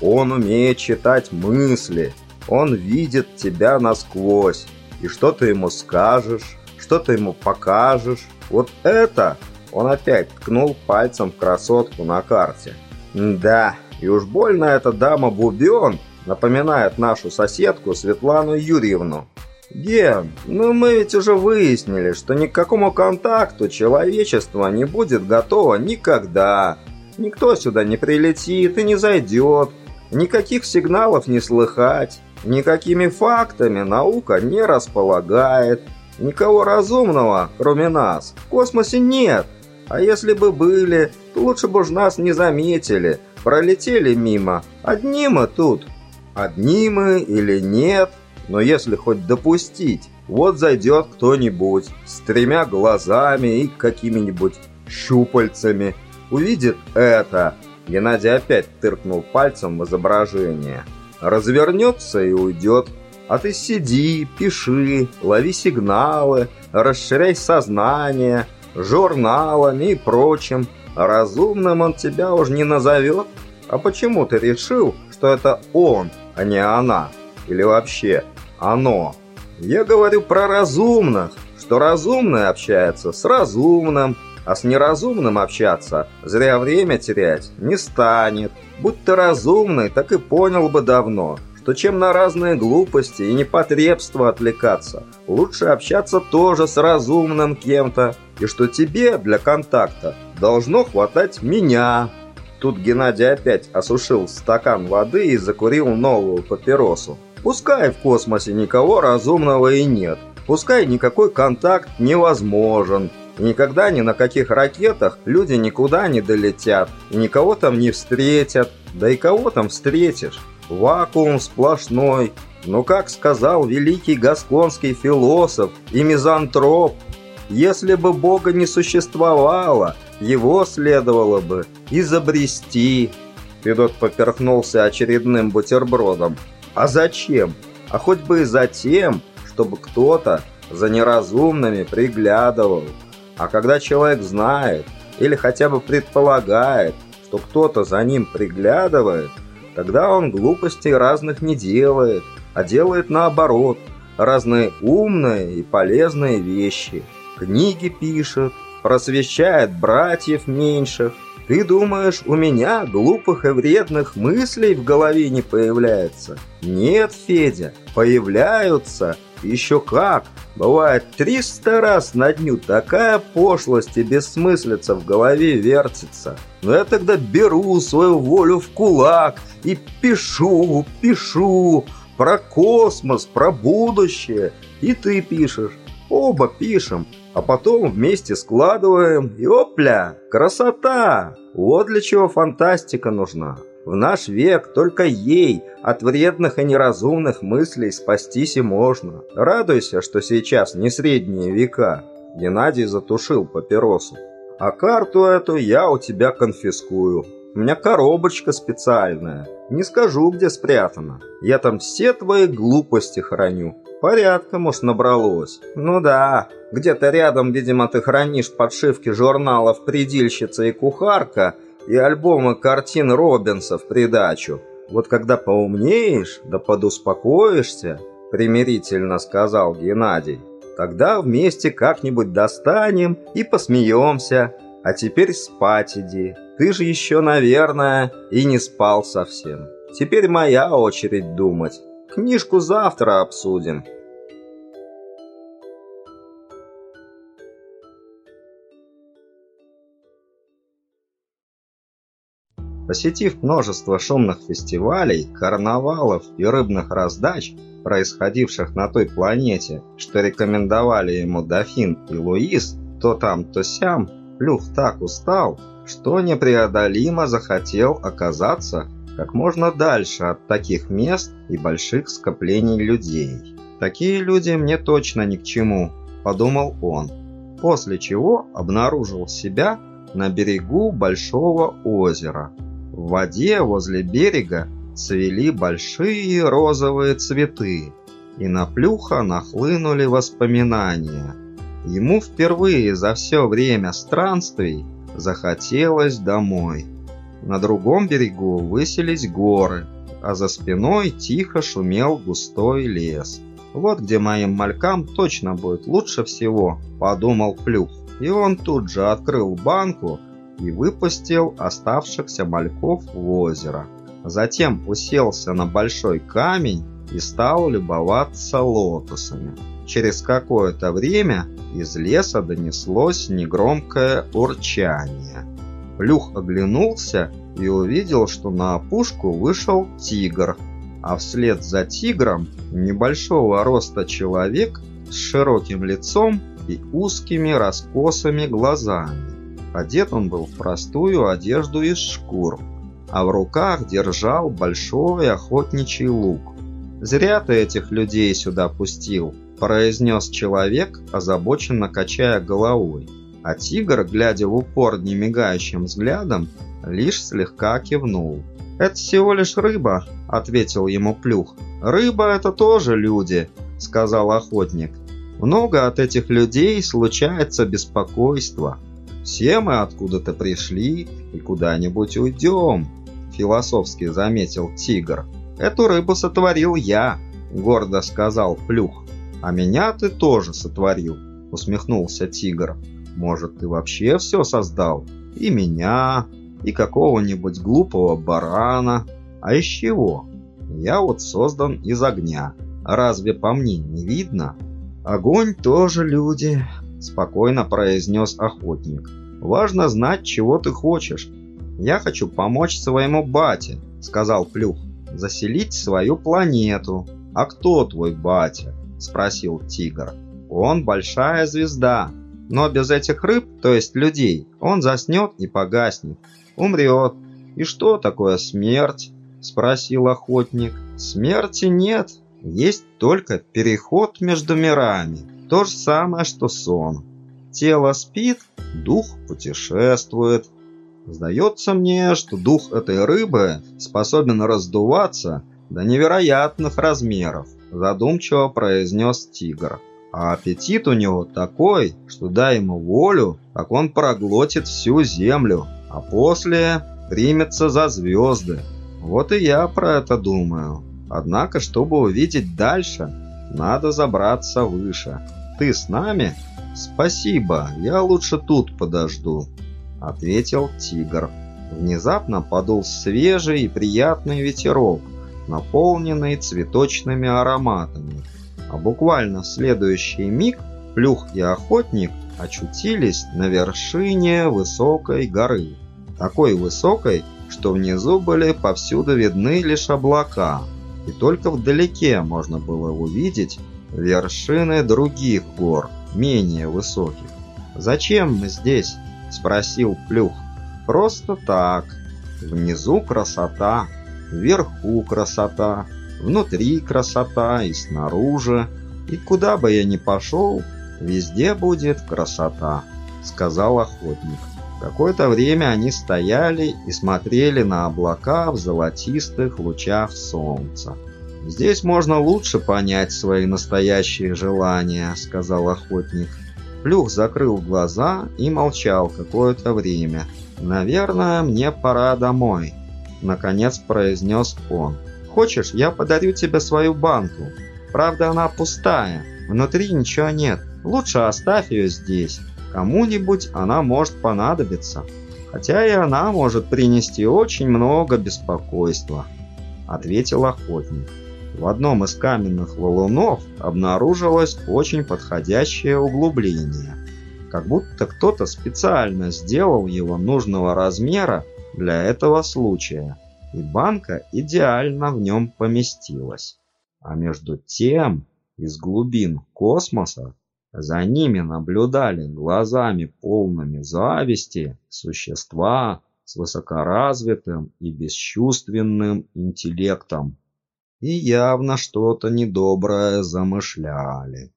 Speaker 1: Он умеет читать мысли, он видит тебя насквозь. И что ты ему скажешь, что ты ему покажешь, вот это... Он опять ткнул пальцем в красотку на карте. Да, и уж больно эта дама Бубен напоминает нашу соседку Светлану Юрьевну. Ген, ну мы ведь уже выяснили, что ни к какому контакту человечество не будет готово никогда. Никто сюда не прилетит и не зайдет. Никаких сигналов не слыхать. Никакими фактами наука не располагает. Никого разумного, кроме нас, в космосе нет. А если бы были, то лучше бы уж нас не заметили. Пролетели мимо. Одни мы тут. Одни мы или нет. Но если хоть допустить, вот зайдет кто-нибудь с тремя глазами и какими-нибудь щупальцами – увидит это. Геннадий опять тыркнул пальцем в изображение. Развернется и уйдет. А ты сиди, пиши, лови сигналы, расширяй сознание, журналами и прочим. Разумным он тебя уж не назовет. А почему ты решил, что это он, а не она? Или вообще оно? Я говорю про разумных, что разумный общается с разумным, а с неразумным общаться, зря время терять, не станет. Будь ты разумный, так и понял бы давно, что чем на разные глупости и непотребства отвлекаться, лучше общаться тоже с разумным кем-то, и что тебе для контакта должно хватать меня. Тут Геннадий опять осушил стакан воды и закурил новую папиросу. Пускай в космосе никого разумного и нет, пускай никакой контакт невозможен, никогда ни на каких ракетах люди никуда не долетят, и никого там не встретят. Да и кого там встретишь? Вакуум сплошной. Но, как сказал великий гасконский философ и мизантроп, если бы Бога не существовало, его следовало бы изобрести. Федот поперхнулся очередным бутербродом. А зачем? А хоть бы и за тем, чтобы кто-то за неразумными приглядывал. А когда человек знает или хотя бы предполагает, что кто-то за ним приглядывает, Тогда он глупостей разных не делает, а делает наоборот, разные умные и полезные вещи. Книги пишет, просвещает братьев меньших. Ты думаешь, у меня глупых и вредных мыслей в голове не появляется? Нет, Федя, появляются еще как! Бывает, триста раз на дню такая пошлость и бессмыслица в голове вертится. Но я тогда беру свою волю в кулак и пишу, пишу про космос, про будущее. И ты пишешь. Оба пишем, а потом вместе складываем. И опля, красота! Вот для чего фантастика нужна. В наш век только ей от вредных и неразумных мыслей спастись и можно. Радуйся, что сейчас не средние века. Геннадий затушил папиросу. А карту эту я у тебя конфискую. У меня коробочка специальная. Не скажу, где спрятана. Я там все твои глупости храню. Порядка, может, набралось. Ну да, где-то рядом, видимо, ты хранишь подшивки журналов «Предильщица» и «Кухарка», и альбомы картин Робинса в придачу. Вот когда поумнеешь, да подуспокоишься, примирительно сказал Геннадий, тогда вместе как-нибудь достанем и посмеемся. А теперь спать иди. Ты же еще, наверное, и не спал совсем. Теперь моя очередь думать. Книжку завтра обсудим. Посетив множество шумных фестивалей, карнавалов и рыбных раздач, происходивших на той планете, что рекомендовали ему Дофин и Луис, то там, то сям, Плюх так устал, что непреодолимо захотел оказаться как можно дальше от таких мест и больших скоплений людей. «Такие люди мне точно ни к чему», – подумал он, после чего обнаружил себя на берегу большого озера – в воде возле берега цвели большие розовые цветы, и на плюха нахлынули воспоминания. Ему впервые за все время странствий захотелось домой. На другом берегу высились горы, а за спиной тихо шумел густой лес. «Вот где моим малькам точно будет лучше всего», – подумал Плюх. И он тут же открыл банку и выпустил оставшихся мальков в озеро. Затем уселся на большой камень и стал любоваться лотосами. Через какое-то время из леса донеслось негромкое урчание. Плюх оглянулся и увидел, что на опушку вышел тигр, а вслед за тигром небольшого роста человек с широким лицом и узкими раскосыми глазами. Одет он был в простую одежду из шкур, а в руках держал большой охотничий лук. «Зря ты этих людей сюда пустил», – произнес человек, озабоченно качая головой. А тигр, глядя в упор немигающим взглядом, лишь слегка кивнул. «Это всего лишь рыба», – ответил ему Плюх. «Рыба – это тоже люди», – сказал охотник. «Много от этих людей случается беспокойства». Все мы откуда-то пришли и куда-нибудь уйдем, философски заметил тигр. Эту рыбу сотворил я, гордо сказал Плюх. А меня ты тоже сотворил, усмехнулся тигр. Может, ты вообще все создал? И меня, и какого-нибудь глупого барана. А из чего? Я вот создан из огня. Разве по мне не видно? Огонь тоже люди, спокойно произнес охотник. Важно знать, чего ты хочешь. Я хочу помочь своему бате, сказал Плюх. Заселить свою планету. А кто твой батя? Спросил тигр. Он большая звезда, но без этих рыб, то есть людей, он заснет и погаснет, умрет. И что такое смерть? спросил охотник. Смерти нет, есть только переход между мирами. То же самое, что сон. Тело спит, дух путешествует. Сдается мне, что дух этой рыбы способен раздуваться до невероятных размеров, задумчиво произнес тигр. А аппетит у него такой, что дай ему волю, так он проглотит всю землю, а после примется за звезды. Вот и я про это думаю. Однако, чтобы увидеть дальше, надо забраться выше. Ты с нами? Спасибо, я лучше тут подожду, ответил тигр. Внезапно подул свежий и приятный ветерок, наполненный цветочными ароматами. А буквально в следующий миг Плюх и Охотник очутились на вершине высокой горы. Такой высокой, что внизу были повсюду видны лишь облака, и только вдалеке можно было увидеть вершины других гор, менее высоких. «Зачем мы здесь?» – спросил Плюх. «Просто так. Внизу красота, вверху красота, внутри красота и снаружи. И куда бы я ни пошел, везде будет красота», – сказал охотник. Какое-то время они стояли и смотрели на облака в золотистых лучах солнца. «Здесь можно лучше понять свои настоящие желания», — сказал охотник. Плюх закрыл глаза и молчал какое-то время. «Наверное, мне пора домой», — наконец произнес он. «Хочешь, я подарю тебе свою банку? Правда, она пустая, внутри ничего нет. Лучше оставь ее здесь». Кому-нибудь она может понадобиться, хотя и она может принести очень много беспокойства, ответил охотник. В одном из каменных валунов обнаружилось очень подходящее углубление, как будто кто-то специально сделал его нужного размера для этого случая, и банка идеально в нем поместилась. А между тем, из глубин космоса за ними наблюдали глазами полными зависти существа с высокоразвитым и бесчувственным интеллектом и явно что-то недоброе замышляли.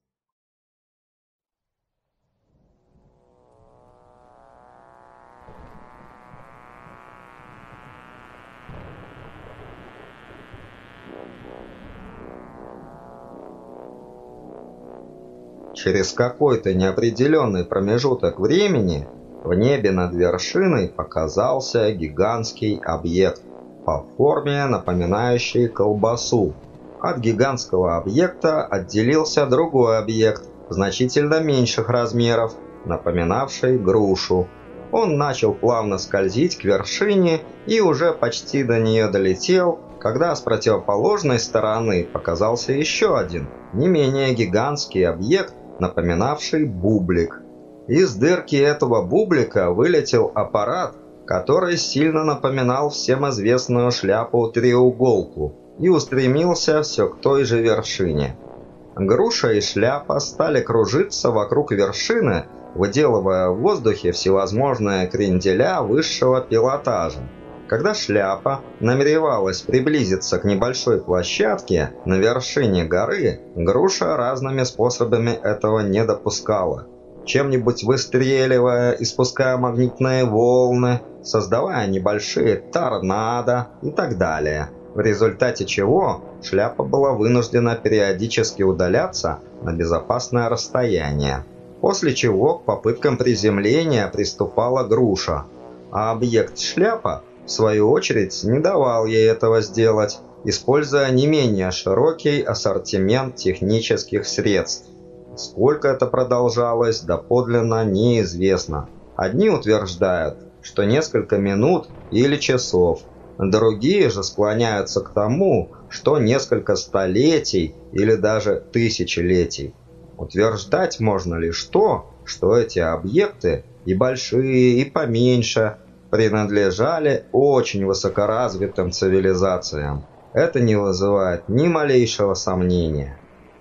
Speaker 1: Через какой-то неопределенный промежуток времени в небе над вершиной показался гигантский объект по форме, напоминающий колбасу. От гигантского объекта отделился другой объект, значительно меньших размеров, напоминавший грушу. Он начал плавно скользить к вершине и уже почти до нее долетел, когда с противоположной стороны показался еще один, не менее гигантский объект, напоминавший бублик. Из дырки этого бублика вылетел аппарат, который сильно напоминал всем известную шляпу-треуголку и устремился все к той же вершине. Груша и шляпа стали кружиться вокруг вершины, выделывая в воздухе всевозможные кренделя высшего пилотажа. Когда шляпа намеревалась приблизиться к небольшой площадке на вершине горы, груша разными способами этого не допускала. Чем-нибудь выстреливая, испуская магнитные волны, создавая небольшие торнадо и так далее. В результате чего шляпа была вынуждена периодически удаляться на безопасное расстояние. После чего к попыткам приземления приступала груша, а объект шляпа в свою очередь, не давал ей этого сделать, используя не менее широкий ассортимент технических средств. Сколько это продолжалось, доподлинно неизвестно. Одни утверждают, что несколько минут или часов, другие же склоняются к тому, что несколько столетий или даже тысячелетий. Утверждать можно лишь то, что эти объекты, и большие, и поменьше, принадлежали очень высокоразвитым цивилизациям. Это не вызывает ни малейшего сомнения.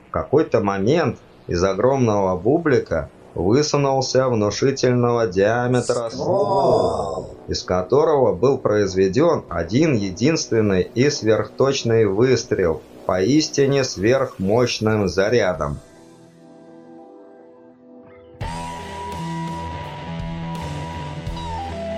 Speaker 1: В какой-то момент из огромного бублика высунулся внушительного диаметра ствол, из которого был произведен один единственный и сверхточный выстрел, поистине сверхмощным зарядом.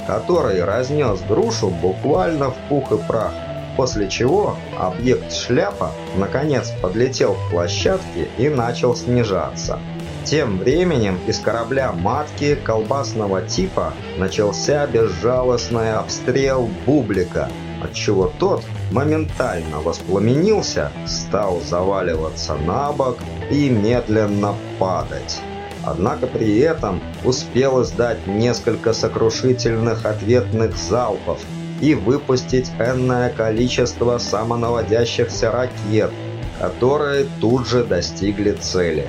Speaker 1: Который разнес грушу буквально в пух и прах, после чего объект шляпа наконец подлетел к площадке и начал снижаться. Тем временем из корабля матки колбасного типа начался безжалостный обстрел бублика,
Speaker 6: отчего тот моментально воспламенился, стал заваливаться на бок и медленно падать. Однако при этом успел издать несколько сокрушительных ответных залпов и выпустить энное количество самонаводящихся ракет, которые тут же достигли цели.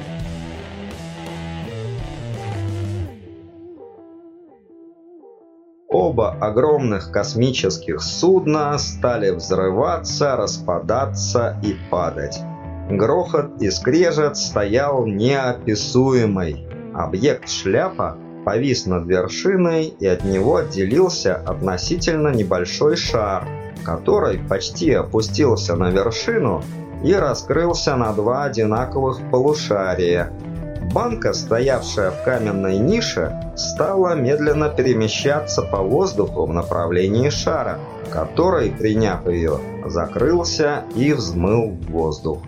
Speaker 6: Оба огромных космических судна стали взрываться, распадаться и падать. Грохот и скрежет стоял неописуемый. Объект шляпа повис над вершиной и от него отделился относительно небольшой шар, который почти опустился на вершину и раскрылся на два одинаковых полушария. Банка, стоявшая в каменной нише, стала медленно перемещаться по воздуху в направлении шара, который, приняв ее, закрылся и взмыл в воздух.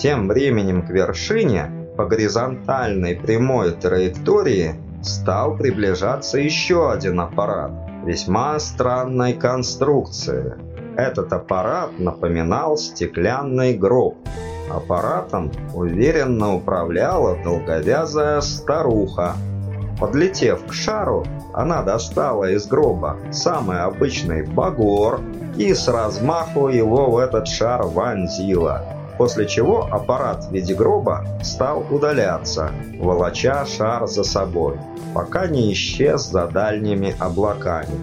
Speaker 6: Тем временем к вершине, по горизонтальной прямой траектории, стал приближаться еще один аппарат, весьма странной конструкции – этот аппарат напоминал стеклянный гроб. Аппаратом уверенно управляла долговязая старуха. Подлетев к шару, она достала из гроба самый обычный багор и с размаху его в этот шар вонзила. После чего аппарат в виде гроба стал удаляться, волоча шар за собой, пока не исчез за дальними облаками.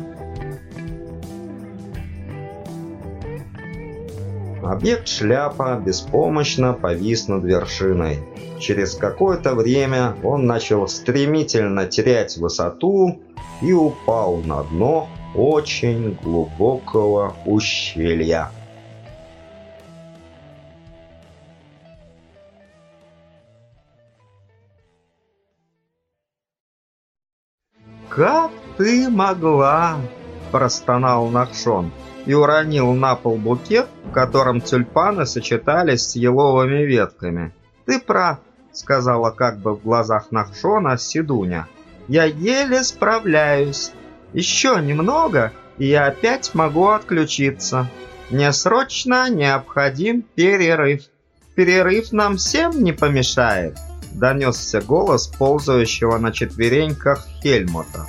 Speaker 6: Объект шляпа беспомощно повис над вершиной. Через какое-то время он начал стремительно терять высоту и упал на дно очень глубокого ущелья.
Speaker 1: Ты могла?» – простонал Нахшон и уронил на пол букет, в котором тюльпаны сочетались с еловыми ветками. «Ты прав», — сказала как бы в глазах Нахшона Сидуня. «Я еле справляюсь. Еще немного, и я опять могу отключиться. Мне срочно необходим перерыв. Перерыв нам всем не помешает», — донесся голос ползающего на четвереньках Хельмута.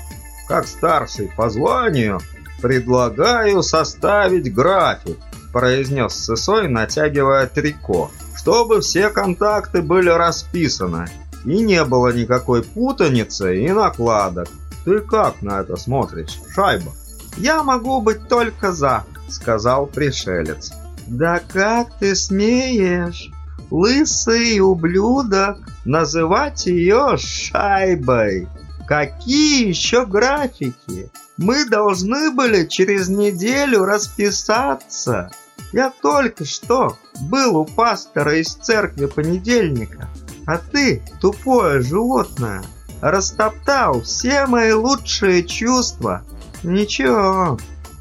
Speaker 1: «Как старший по званию, «Предлагаю составить график», – произнес Сысой, натягивая трико, «чтобы все контакты были расписаны и не было никакой путаницы и накладок. Ты как на это смотришь, Шайба?» «Я могу быть только за», – сказал пришелец. «Да как ты смеешь, лысый ублюдок, называть ее Шайбой? Какие еще графики?» Мы должны были через неделю расписаться. Я только что был у пастора из церкви понедельника, а ты, тупое животное, растоптал все мои лучшие чувства. Ничего,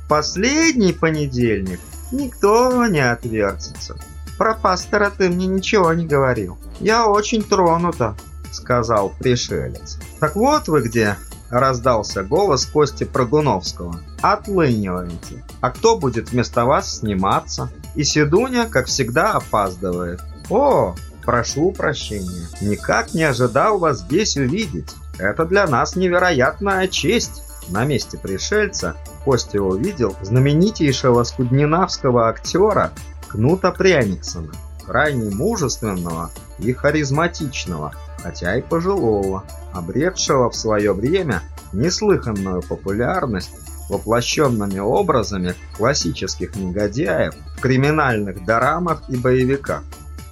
Speaker 1: последний понедельник никто не отвертится. Про пастора ты мне ничего не говорил. Я очень тронута, сказал пришелец. Так вот вы где, раздался голос Кости Прогуновского. «Отлыниваете. А кто будет вместо вас сниматься?» И Седуня, как всегда, опаздывает. «О, прошу прощения. Никак не ожидал вас здесь увидеть. Это для нас невероятная честь». На месте пришельца Костя увидел знаменитейшего скуднинавского актера Кнута Пряниксона, крайне мужественного и харизматичного, хотя и пожилого обретшего в свое время неслыханную популярность воплощенными образами классических негодяев в криминальных дорамах и боевиках.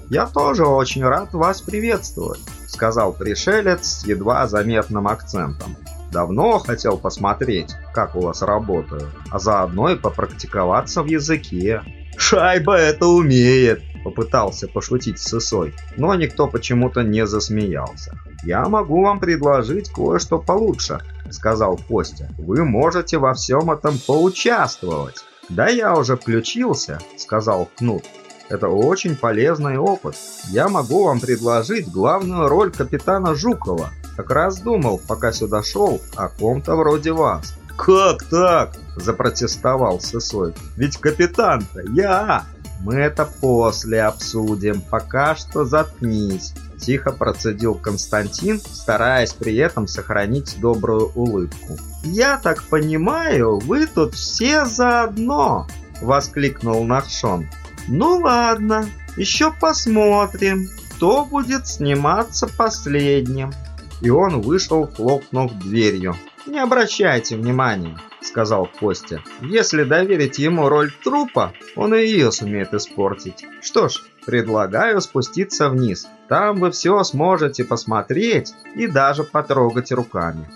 Speaker 1: «Я тоже очень рад вас приветствовать», — сказал пришелец с едва заметным акцентом. «Давно хотел посмотреть, как у вас работают, а заодно и попрактиковаться в языке». «Шайба это умеет!» — попытался пошутить Сысой, но никто почему-то не засмеялся. «Я могу вам предложить кое-что получше», — сказал Костя. «Вы можете во всем этом поучаствовать». «Да я уже включился», — сказал Кнут. «Это очень полезный опыт. Я могу вам предложить главную роль капитана Жукова. Как раз думал, пока сюда шел, о ком-то вроде вас. «Как так?» – запротестовал Сысой. «Ведь капитан-то я!» «Мы это после обсудим, пока что заткнись», – тихо процедил Константин, стараясь при этом сохранить добрую улыбку. «Я так понимаю, вы тут все заодно!» – воскликнул Нахшон. «Ну ладно, еще посмотрим, кто будет сниматься последним». И он вышел, хлопнув дверью. «Не обращайте внимания», — сказал Костя. «Если доверить ему роль трупа, он и ее сумеет испортить. Что ж, предлагаю спуститься вниз. Там вы все сможете посмотреть и даже потрогать руками».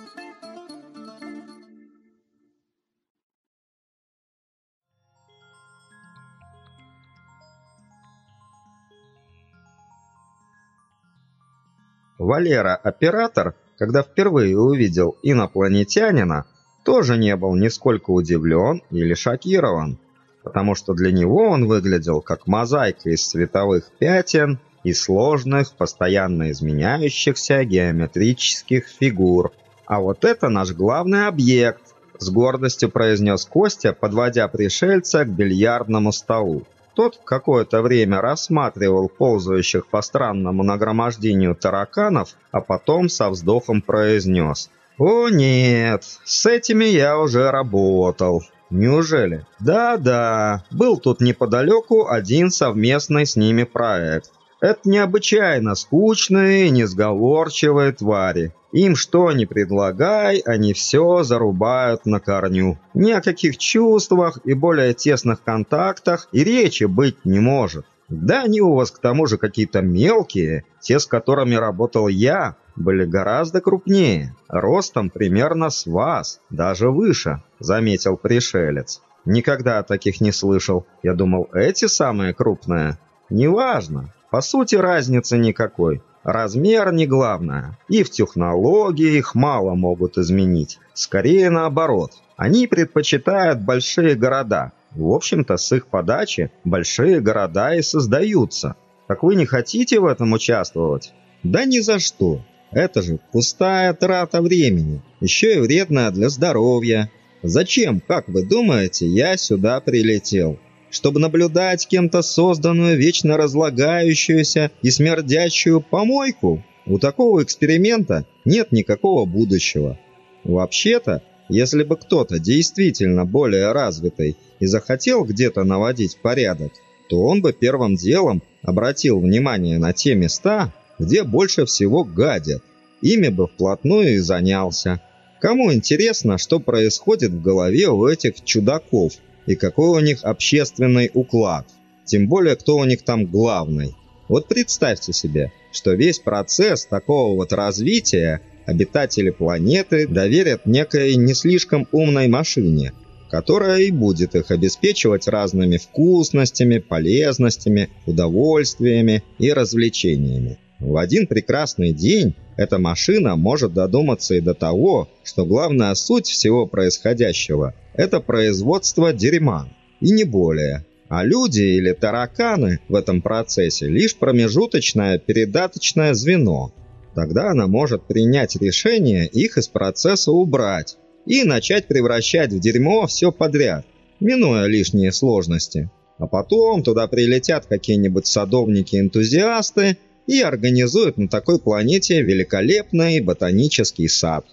Speaker 1: Валера, оператор, когда впервые увидел инопланетянина, тоже не был нисколько удивлен или шокирован, потому что для него он выглядел как мозаика из цветовых пятен и сложных, постоянно изменяющихся геометрических фигур. А вот это наш главный объект, с гордостью произнес Костя, подводя пришельца к бильярдному столу. Тот какое-то время рассматривал ползающих по странному нагромождению тараканов, а потом со вздохом произнес. «О нет, с этими я уже работал». «Неужели?» «Да-да, был тут неподалеку один совместный с ними проект. Это необычайно скучные несговорчивые твари. Им что ни предлагай, они все зарубают на корню. Ни о каких чувствах и более тесных контактах и речи быть не может. Да они у вас к тому же какие-то мелкие, те, с которыми работал я, были гораздо крупнее, ростом примерно с вас, даже выше, заметил пришелец. Никогда таких не слышал. Я думал, эти самые крупные. Неважно. По сути, разницы никакой. Размер не главное. И в технологии их мало могут изменить. Скорее наоборот. Они предпочитают большие города. В общем-то, с их подачи большие города и создаются. Так вы не хотите в этом участвовать? Да ни за что. Это же пустая трата времени. Еще и вредная для здоровья. Зачем, как вы думаете, я сюда прилетел? Чтобы наблюдать кем-то созданную, вечно разлагающуюся и смердящую помойку? У такого эксперимента нет никакого будущего. Вообще-то, если бы кто-то действительно более развитый и захотел где-то наводить порядок, то он бы первым делом обратил внимание на те места, где больше всего гадят. Ими бы вплотную и занялся. Кому интересно, что происходит в голове у этих чудаков – и какой у них общественный уклад. Тем более, кто у них там главный. Вот представьте себе, что весь процесс такого вот развития обитатели планеты доверят некой не слишком умной машине, которая и будет их обеспечивать разными вкусностями, полезностями, удовольствиями и развлечениями. В один прекрасный день эта машина может додуматься и до того, что главная суть всего происходящего – это производство дерьма, и не более. А люди или тараканы в этом процессе лишь промежуточное передаточное звено. Тогда она может принять решение их из процесса убрать и начать превращать в дерьмо все подряд, минуя лишние сложности. А потом туда прилетят какие-нибудь садовники-энтузиасты и организуют на такой планете великолепный ботанический сад.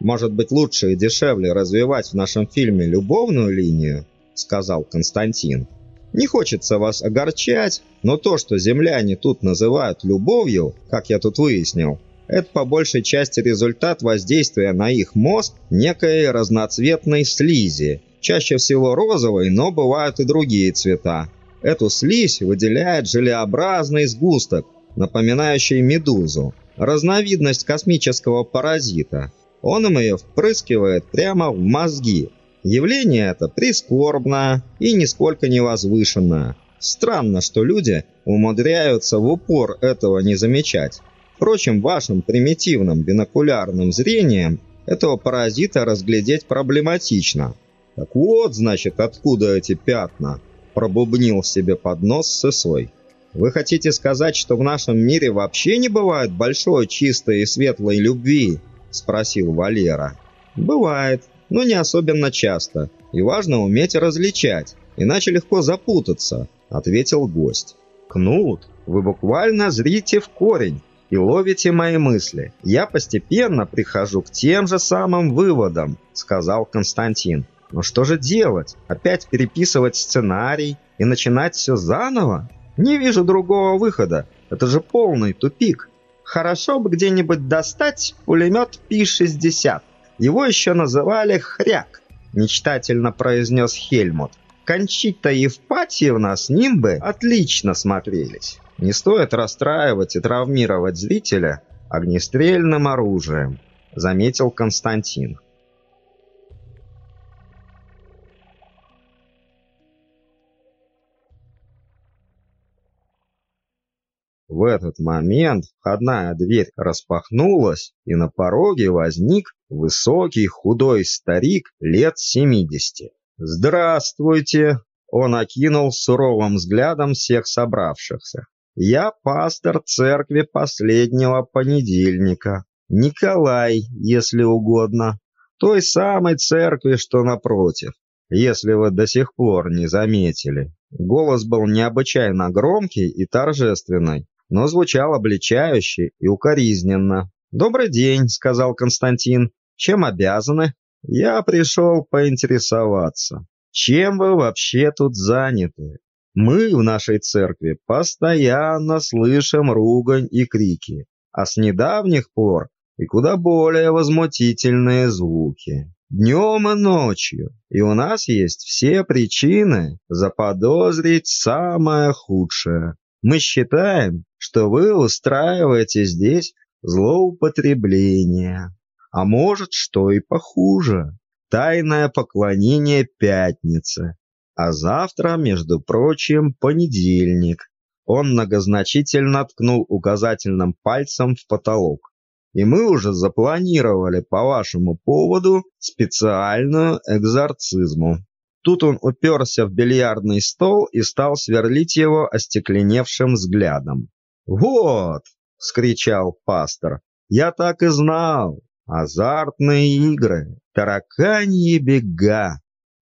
Speaker 1: Может быть, лучше и дешевле развивать в нашем фильме любовную линию, сказал Константин. Не хочется вас огорчать, но то, что земляне тут называют любовью, как я тут выяснил, это по большей части результат воздействия на их мозг некой разноцветной слизи, чаще всего розовой, но бывают и другие цвета. Эту слизь выделяет желеобразный сгусток, напоминающий медузу, разновидность космического паразита. Он им ее впрыскивает прямо в мозги. Явление это прискорбное и нисколько не возвышенное. Странно, что люди умудряются в упор этого не замечать. Впрочем, вашим примитивным бинокулярным зрением этого паразита разглядеть проблематично. Так вот, значит, откуда эти пятна? Пробубнил себе под нос Сысой. Вы хотите сказать, что в нашем мире вообще не бывает большой, чистой и светлой любви? спросил Валера. Бывает, но не особенно часто, и важно уметь различать, иначе легко запутаться», — ответил гость. «Кнут, вы буквально зрите в корень и ловите мои мысли. Я постепенно прихожу к тем же самым выводам», — сказал Константин. «Но что же делать? Опять переписывать сценарий и начинать все заново? Не вижу другого выхода. Это же полный тупик. Хорошо бы где-нибудь достать пулемет Пи-60. Его еще называли «Хряк», мечтательно произнес Хельмут. Кончита Евпатьевна с ним бы отлично смотрелись. Не стоит расстраивать и травмировать зрителя огнестрельным оружием, заметил Константин. В этот момент входная дверь распахнулась, и на пороге возник высокий худой старик лет семидесяти. «Здравствуйте!» — он окинул суровым взглядом всех собравшихся. «Я пастор церкви последнего понедельника. Николай, если угодно. Той самой церкви, что напротив, если вы до сих пор не заметили». Голос был необычайно громкий и торжественный, но звучал обличающе и укоризненно. «Добрый день», — сказал Константин. «Чем обязаны?» «Я пришел поинтересоваться. Чем вы вообще тут заняты? Мы в нашей церкви постоянно слышим ругань и крики, а с недавних пор и куда более возмутительные звуки. Днем и ночью, и у нас есть все причины заподозрить самое худшее. Мы считаем, что вы устраиваете здесь злоупотребление. А может, что и похуже. Тайное поклонение пятницы. А завтра, между прочим, понедельник. Он многозначительно ткнул указательным пальцем в потолок. И мы уже запланировали по вашему поводу специальную экзорцизму. Тут он уперся в бильярдный стол и стал сверлить его остекленевшим взглядом. «Вот!» — вскричал пастор. «Я так и знал! Азартные игры, тараканьи бега!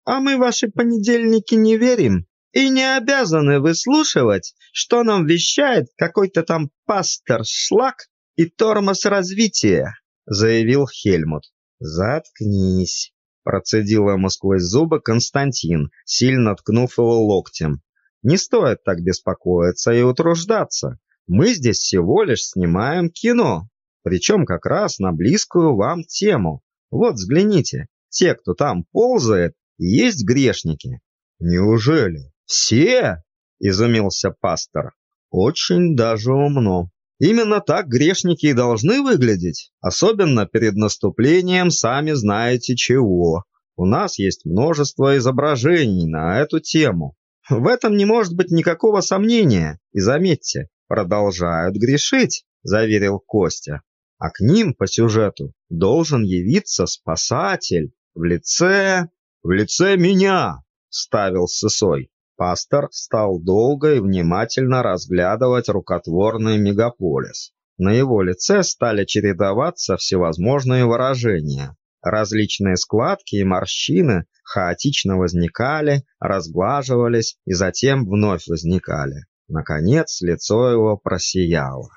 Speaker 1: А мы ваши понедельники не верим и не обязаны выслушивать, что нам вещает какой-то там пастор Шлак и тормоз развития», — заявил Хельмут. «Заткнись!» Процедил ему сквозь зубы Константин, сильно ткнув его локтем. «Не стоит так беспокоиться и утруждаться. Мы здесь всего лишь снимаем кино, причем как раз на близкую вам тему. Вот взгляните, те, кто там ползает, есть грешники». «Неужели? Все?» – изумился пастор. «Очень даже умно. Именно так грешники и должны выглядеть, особенно перед наступлением сами знаете чего. У нас есть множество изображений на эту тему. В этом не может быть никакого сомнения. И заметьте, продолжают грешить, заверил Костя. А к ним по сюжету должен явиться спасатель в лице... в лице меня, ставил Сысой. Пастор стал долго и внимательно разглядывать рукотворный мегаполис. На его лице стали чередоваться всевозможные выражения. Различные складки и морщины хаотично возникали, разглаживались и затем вновь возникали. Наконец лицо его просияло.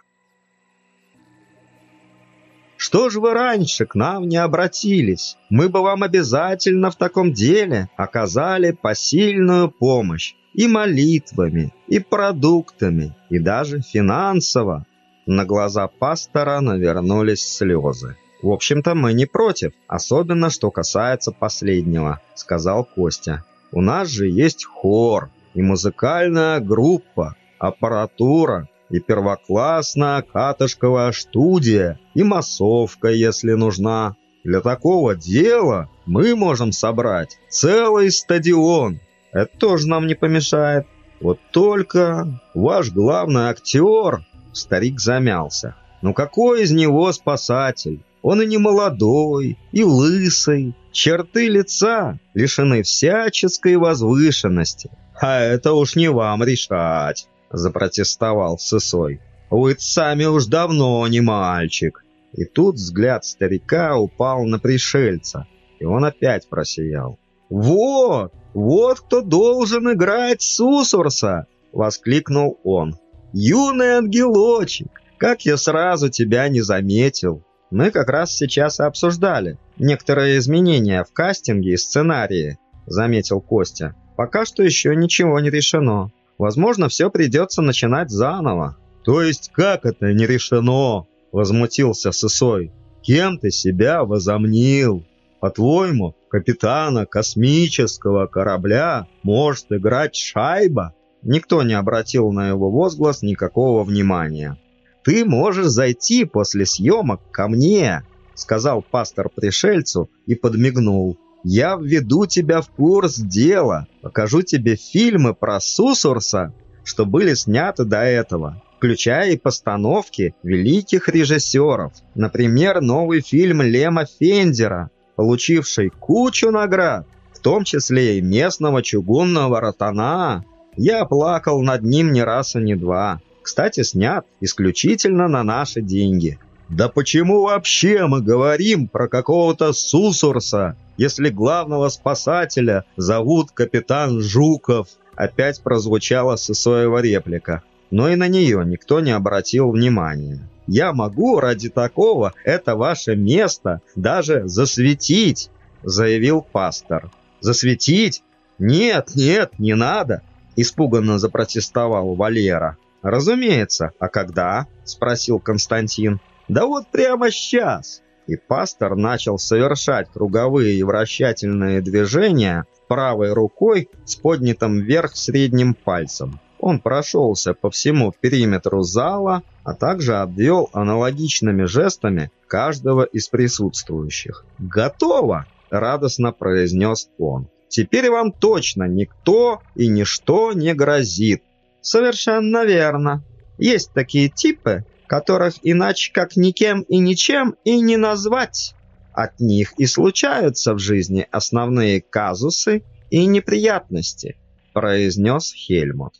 Speaker 1: Что же вы раньше к нам не обратились? Мы бы вам обязательно в таком деле оказали посильную помощь и молитвами, и продуктами, и даже финансово. На глаза пастора навернулись слезы. «В общем-то, мы не против, особенно что касается последнего», — сказал Костя. «У нас же есть хор и музыкальная группа, аппаратура, и первоклассная катышковая студия, и массовка, если нужна. Для такого дела мы можем собрать целый стадион. Это тоже нам не помешает. Вот только ваш главный актер, старик замялся. Ну какой из него спасатель? Он и не молодой, и лысый. Черты лица лишены всяческой возвышенности. А это уж не вам решать. — запротестовал Сысой. «Вы сами уж давно не мальчик». И тут взгляд старика упал на пришельца. и он опять просиял. «Вот! Вот кто должен играть Сусурса!» — воскликнул он. «Юный ангелочек! Как я сразу тебя не заметил!» Мы как раз сейчас и обсуждали некоторые изменения в кастинге и сценарии, заметил Костя. Пока что еще ничего не решено. Возможно, все придется начинать заново. То есть как это не решено? Возмутился Сысой. Кем ты себя возомнил? По-твоему, капитана космического корабля может играть шайба? Никто не обратил на его возглас никакого внимания. «Ты можешь зайти после съемок ко мне», — сказал пастор пришельцу и подмигнул. «Я введу тебя в курс дела, покажу тебе фильмы про Сусурса, что были сняты до этого, включая и постановки великих режиссеров. Например, новый фильм Лема Фендера, получивший кучу наград, в том числе и местного чугунного ротана. Я плакал над ним не раз и не два. Кстати, снят исключительно на наши деньги. Да почему вообще мы говорим про какого-то Сусурса, если главного спасателя зовут капитан Жуков? Опять прозвучала Сысоева реплика, но и на нее никто не обратил внимания. Я могу ради такого это ваше место даже засветить, заявил пастор. Засветить? Нет, нет, не надо, испуганно запротестовал Валера. «Разумеется. А когда?» – спросил Константин. «Да вот прямо сейчас!» И пастор начал совершать круговые и вращательные движения правой рукой с поднятым вверх средним пальцем. Он прошелся по всему периметру зала, а также обвел аналогичными жестами каждого из присутствующих. «Готово!» – радостно произнес он. «Теперь вам точно никто и ничто не грозит. Совершенно верно. Есть такие типы, которых иначе как никем и ничем и не назвать. От них и случаются в жизни основные казусы и неприятности, произнес Хельмут.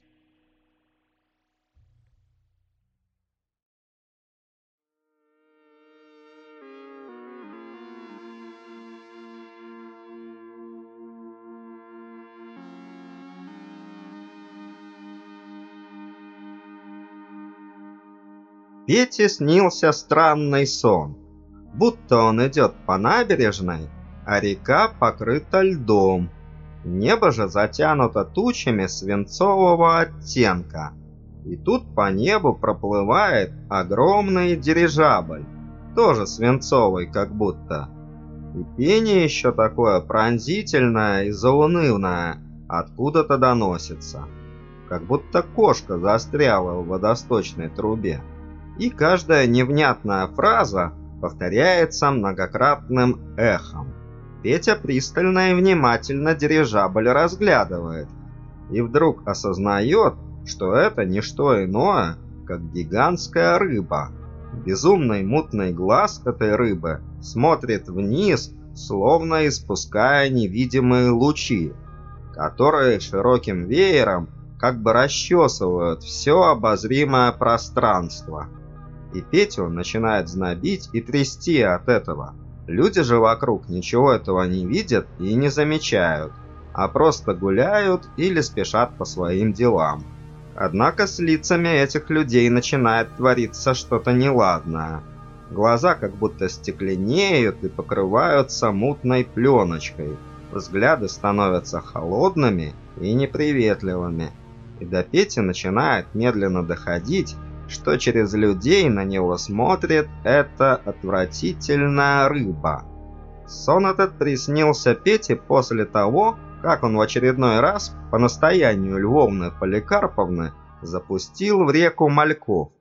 Speaker 1: Пете снился странный сон, будто он идет по набережной, а река покрыта льдом. Небо же затянуто тучами свинцового оттенка. И тут по небу проплывает огромный дирижабль, тоже свинцовый как будто. И пение еще такое пронзительное и заунывное откуда-то доносится, как будто кошка застряла в водосточной трубе и каждая невнятная фраза повторяется многократным эхом. Петя пристально и внимательно дирижабль разглядывает и вдруг осознает, что это не что иное, как гигантская рыба. Безумный мутный глаз этой рыбы смотрит вниз, словно испуская невидимые лучи, которые широким веером как бы расчесывают все обозримое пространство и Петю начинает знобить и трясти от этого. Люди же вокруг ничего этого не видят и не замечают, а просто гуляют или спешат по своим делам. Однако с лицами этих людей начинает твориться что-то неладное. Глаза как будто стекленеют и покрываются мутной пленочкой. Взгляды становятся холодными и неприветливыми. И до Пети начинает медленно доходить, что через людей на него смотрит эта отвратительная рыба. Сон этот приснился Пете после того, как он в очередной раз по настоянию Львовны Поликарповны запустил в реку мальков.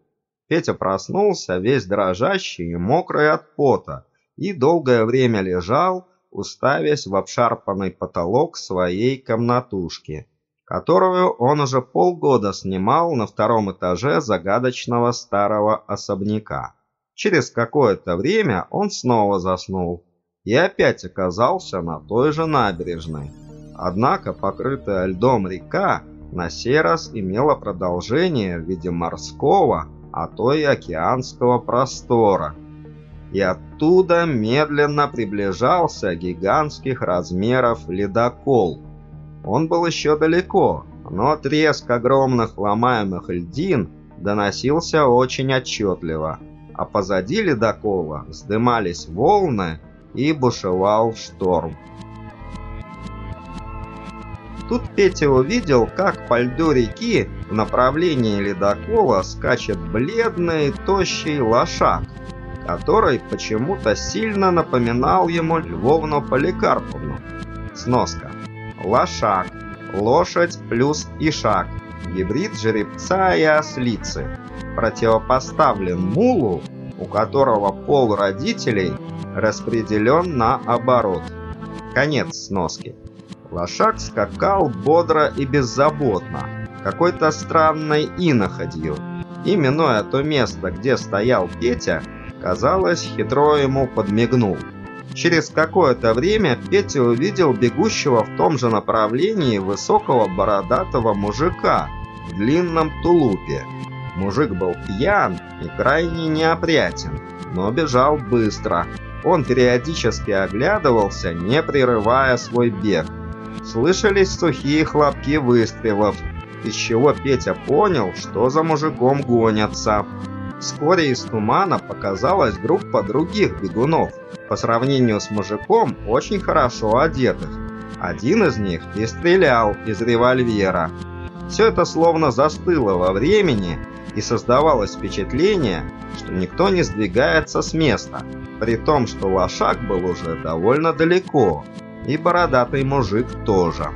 Speaker 1: Петя проснулся весь дрожащий и мокрый от пота и долгое время лежал, уставясь в обшарпанный потолок своей комнатушки которую он уже полгода снимал на втором этаже загадочного старого особняка. Через какое-то время он снова заснул и опять оказался на той же набережной. Однако покрытая льдом река на сей раз имела продолжение в виде морского, а то и океанского простора. и оттуда медленно приближался гигантских размеров ледокол. Он был еще далеко, но треск огромных ломаемых льдин доносился очень отчетливо, а позади ледокола вздымались волны и бушевал шторм. Тут Петя увидел, как по льду реки в направлении ледокола скачет бледный тощий лошак, который почему-то сильно напоминал ему Львовну Поликарповну. Сноска. Лошак. Лошадь плюс ишак. Гибрид жеребца и ослицы. Противопоставлен мулу, у которого пол родителей распределен наоборот. Конец сноски. Лошак скакал бодро и беззаботно, какой-то странной иноходью. И, минуя то место, где стоял Петя, казалось, хитро ему подмигнул. Через какое-то время Петя увидел бегущего в том же направлении высокого бородатого мужика в длинном тулупе. Мужик был пьян и крайне неопрятен, но бежал быстро. Он периодически оглядывался, не прерывая свой бег. Слышались сухие хлопки выстрелов, из чего Петя понял, что за мужиком гонятся. Вскоре из тумана показалась группа других бегунов, по сравнению с мужиком очень хорошо одетых. Один из них и стрелял из револьвера. Все это словно застыло во времени, и создавалось впечатление, что никто не сдвигается с места, при том, что лошак был уже довольно далеко, и бородатый мужик тоже.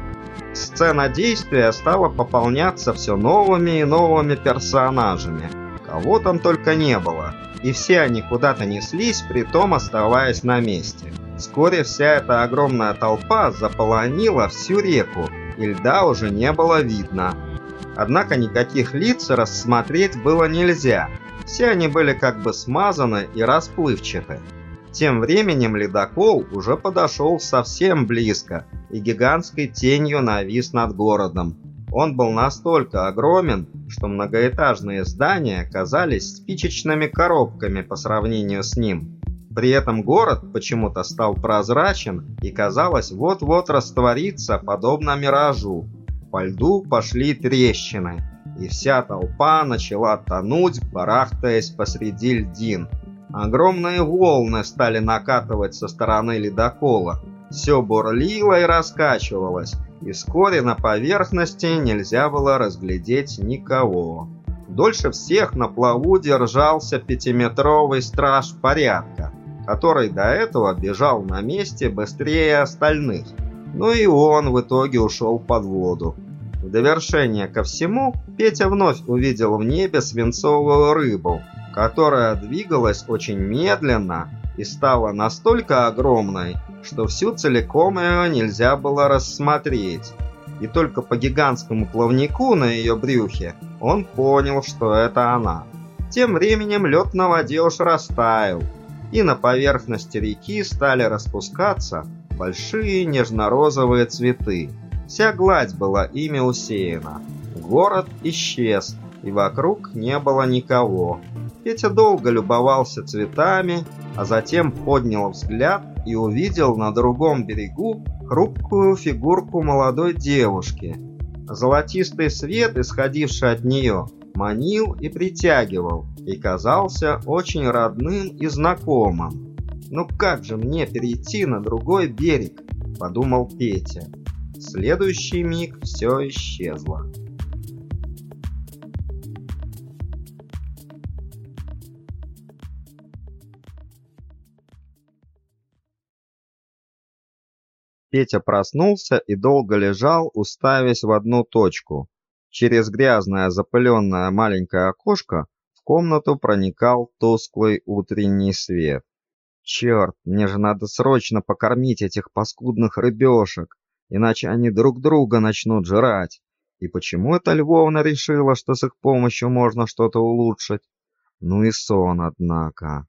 Speaker 1: Сцена действия стала пополняться все новыми и новыми персонажами. Кого там только не было. И все они куда-то неслись, притом оставаясь на месте. Вскоре вся эта огромная толпа заполонила всю реку, и льда уже не было видно. Однако никаких лиц рассмотреть было нельзя. Все они были как бы смазаны и расплывчаты. Тем временем ледокол уже подошел совсем близко и гигантской тенью навис над городом. Он был настолько огромен, что многоэтажные здания казались спичечными коробками по сравнению с ним. При этом город почему-то стал прозрачен и казалось вот-вот растворится подобно миражу. По льду пошли трещины, и вся толпа начала тонуть, барахтаясь посреди льдин. Огромные волны стали накатывать со стороны ледокола. Все бурлило и раскачивалось, и вскоре на поверхности нельзя было разглядеть никого. Дольше всех на плаву держался пятиметровый страж порядка, который до этого бежал на месте быстрее остальных. Но и он в итоге ушел под воду. В довершение ко всему, Петя вновь увидел в небе свинцовую рыбу, которая двигалась очень медленно и стала настолько огромной, что всю целиком ее нельзя было рассмотреть. И только по гигантскому плавнику на ее брюхе он понял, что это она. Тем временем лед на воде уж растаял, и на поверхности реки стали распускаться большие нежно-розовые цветы. Вся гладь была ими усеяна. Город исчез, и вокруг не было никого. Петя долго любовался цветами, а затем поднял взгляд и увидел на другом берегу хрупкую фигурку молодой девушки. Золотистый свет, исходивший от нее, манил и притягивал, и казался очень родным и знакомым. «Ну как же мне перейти на другой берег?» – подумал Петя. В следующий миг все исчезло. Петя проснулся и долго лежал, уставясь в одну точку. Через грязное запыленное маленькое окошко в комнату проникал тусклый утренний свет. Черт, мне же надо срочно покормить этих паскудных рыбешек, иначе они друг друга начнут жрать. И почему эта Львовна решила, что с их помощью можно что-то улучшить? Ну и сон, однако.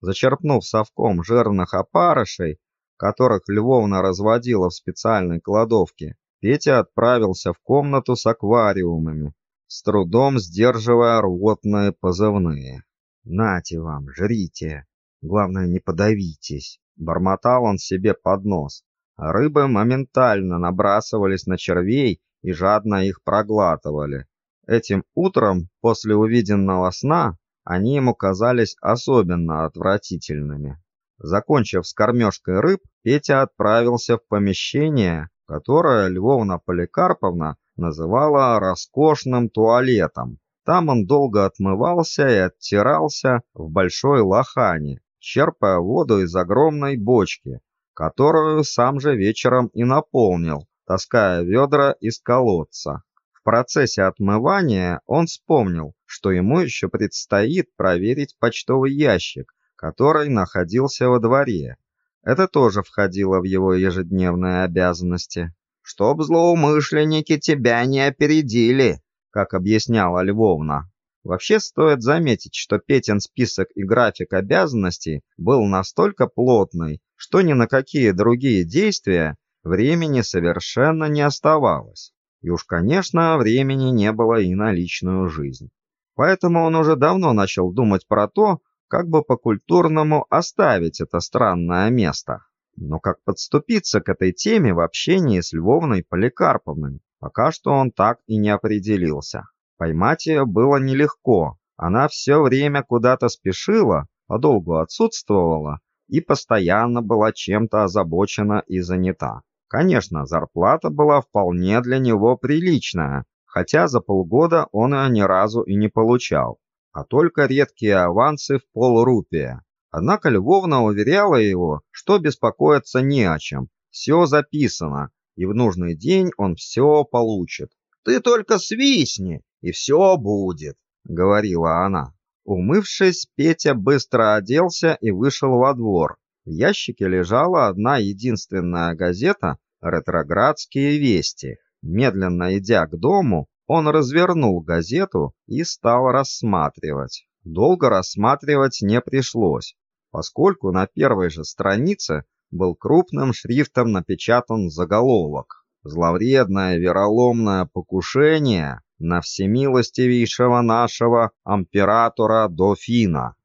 Speaker 1: Зачерпнув совком жирных опарышей, которых Львовна разводила в специальной кладовке, Петя отправился в комнату с аквариумами, с трудом сдерживая рвотные позывные. «Нате вам, жрите!» Главное, не подавитесь. Бормотал он себе под нос. Рыбы моментально набрасывались на червей и жадно их проглатывали. Этим утром, после увиденного сна, они ему казались особенно отвратительными. Закончив с кормежкой рыб, Петя отправился в помещение, которое Львовна Поликарповна называла роскошным туалетом. Там он долго отмывался и оттирался в большой лохане, черпая воду из огромной бочки, которую сам же вечером и наполнил, таская ведра из колодца. В процессе отмывания он вспомнил, что ему еще предстоит проверить почтовый ящик, который находился во дворе. Это тоже входило в его ежедневные обязанности. «Чтоб злоумышленники тебя не опередили», как объясняла Львовна. Вообще стоит заметить, что Петин список и график обязанностей был настолько плотный, что ни на какие другие действия времени совершенно не оставалось. И уж, конечно, времени не было и на личную жизнь. Поэтому он уже давно начал думать про то, как бы по-культурному оставить это странное место. Но как подступиться к этой теме в общении с Львовной Поликарповной? Пока что он так и не определился. Поймать ее было нелегко. Она все время куда-то спешила, подолгу отсутствовала и постоянно была чем-то озабочена и занята. Конечно, зарплата была вполне для него приличная, хотя за полгода он ее ни разу и не получал, а только редкие авансы в полрупия. Однако Львовна уверяла его, что беспокоиться не о чем, все записано, и в нужный день он все получит. «Ты только свистни, и все будет», — говорила она. Умывшись, Петя быстро оделся и вышел во двор. В ящике лежала одна единственная газета «Ретроградские вести». Медленно идя к дому, он развернул газету и стал рассматривать. Долго рассматривать не пришлось, поскольку на первой же странице был крупным шрифтом напечатан заголовок «Зловредное вероломное покушение на всемилостивейшего нашего императора Дофина».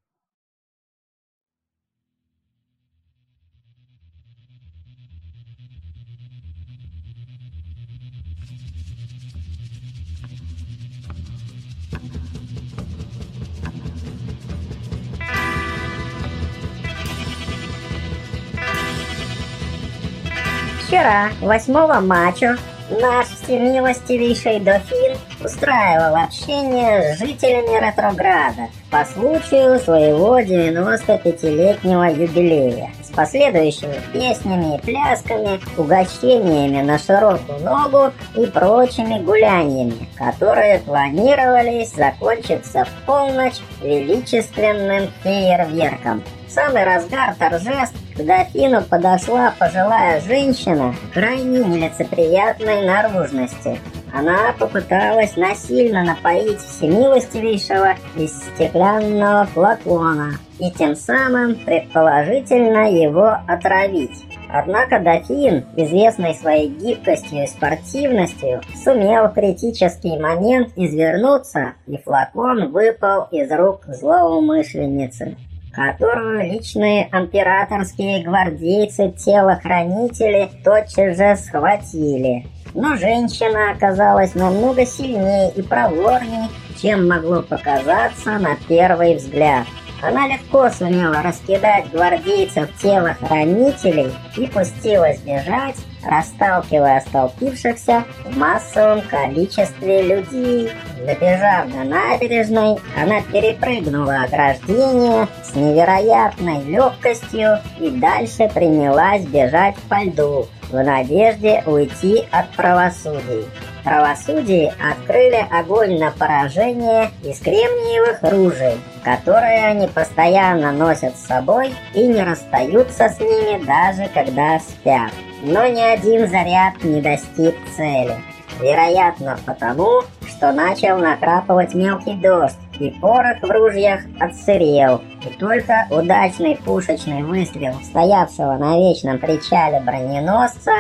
Speaker 3: Вчера, 8 мачо, наш всемилостивейший дофин устраивал общение с жителями Ретрограда по случаю своего 95-летнего юбилея с последующими песнями и плясками, угощениями на широкую ногу и прочими гуляниями, которые планировались закончиться в полночь величественным фейерверком. Самый разгар торжеств к дофину подошла пожилая женщина крайне нелицеприятной наружности. Она попыталась насильно напоить всемилостивейшего из стеклянного флакона и тем самым предположительно его отравить. Однако дофин, известный своей гибкостью и спортивностью, сумел в критический момент извернуться, и флакон выпал из рук злоумышленницы которую личные императорские гвардейцы-телохранители тотчас же схватили. Но женщина оказалась намного сильнее и проворнее, чем могло показаться на первый взгляд. Она легко сумела раскидать гвардейцев телохранителей и пустилась бежать, расталкивая столпившихся в массовом количестве людей. Добежав до набережной, она перепрыгнула ограждение с невероятной легкостью и дальше принялась бежать по льду в надежде уйти от правосудия. Правосудие открыли огонь на поражение из кремниевых ружей, которые они постоянно носят с собой и не расстаются с ними даже когда спят но ни один заряд не достиг цели. Вероятно, потому, что начал накрапывать мелкий дождь, и порох в ружьях отсырел, и только удачный пушечный выстрел стоявшего на вечном причале броненосца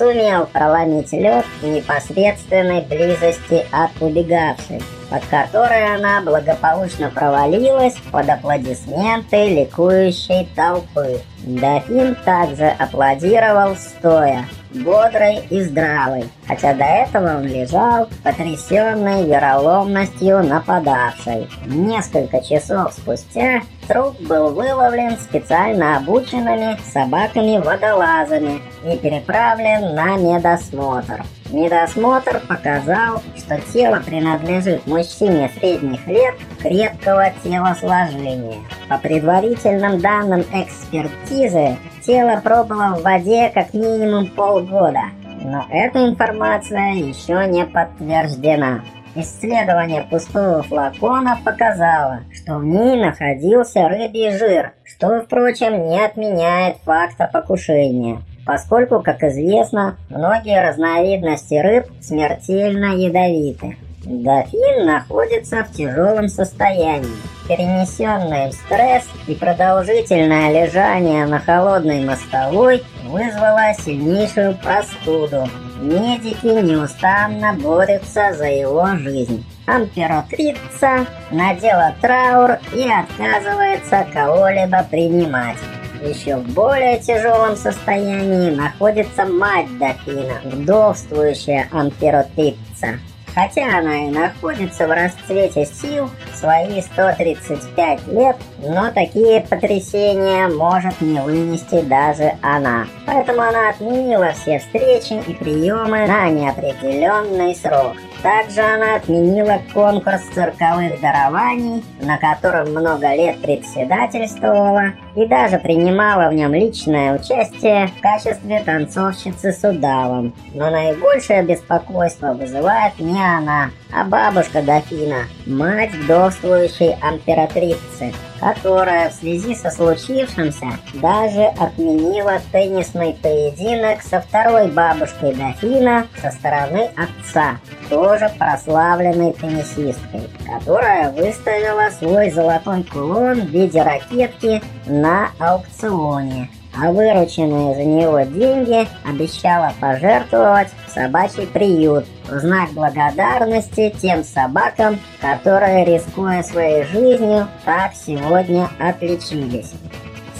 Speaker 3: сумел проломить лед в непосредственной близости от убегавших. под которой она благополучно провалилась под аплодисменты ликующей толпы. Дофин также аплодировал стоя, бодрый и здравый, хотя до этого он лежал, потрясенный вероломностью нападавшей. Несколько часов спустя труп был выловлен специально обученными собаками-водолазами и переправлен на медосмотр. Медосмотр показал, что тело принадлежит мужчине средних лет крепкого телосложения. По предварительным данным экспертизы, тело пробыло в воде как минимум полгода, но эта информация еще не подтверждена. Исследование пустого флакона показало, что в ней находился рыбий жир, что, впрочем, не отменяет факта покушения, поскольку, как известно, многие разновидности рыб смертельно ядовиты. Дофин находится в тяжелом состоянии. Перенесенный стресс и продолжительное лежание на холодной мостовой вызвало сильнейшую простуду. Медики неустанно борются за его жизнь. Императрица надела траур и отказывается кого-либо принимать. Еще в более тяжелом состоянии находится мать дофина, вдовствующая императрица. Хотя она и находится в расцвете сил свои 135 лет, но такие потрясения может не вынести даже она. Поэтому она отменила все встречи и приемы на неопределенный срок. Также она отменила конкурс цирковых дарований, на котором много лет председательствовала, и даже принимала в нем личное участие в качестве танцовщицы с удавом. Но наибольшее беспокойство вызывает не она, а бабушка дофина, мать вдовствующей императрицы, которая в связи со случившимся даже отменила теннисный поединок со второй бабушкой дофина со стороны отца, тоже прославленной теннисисткой, которая выставила свой золотой кулон в виде ракетки на аукционе а вырученные за него деньги обещала пожертвовать в собачий приют в знак благодарности тем собакам, которые, рискуя своей жизнью, так сегодня отличились.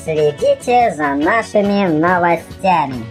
Speaker 3: Следите за нашими новостями.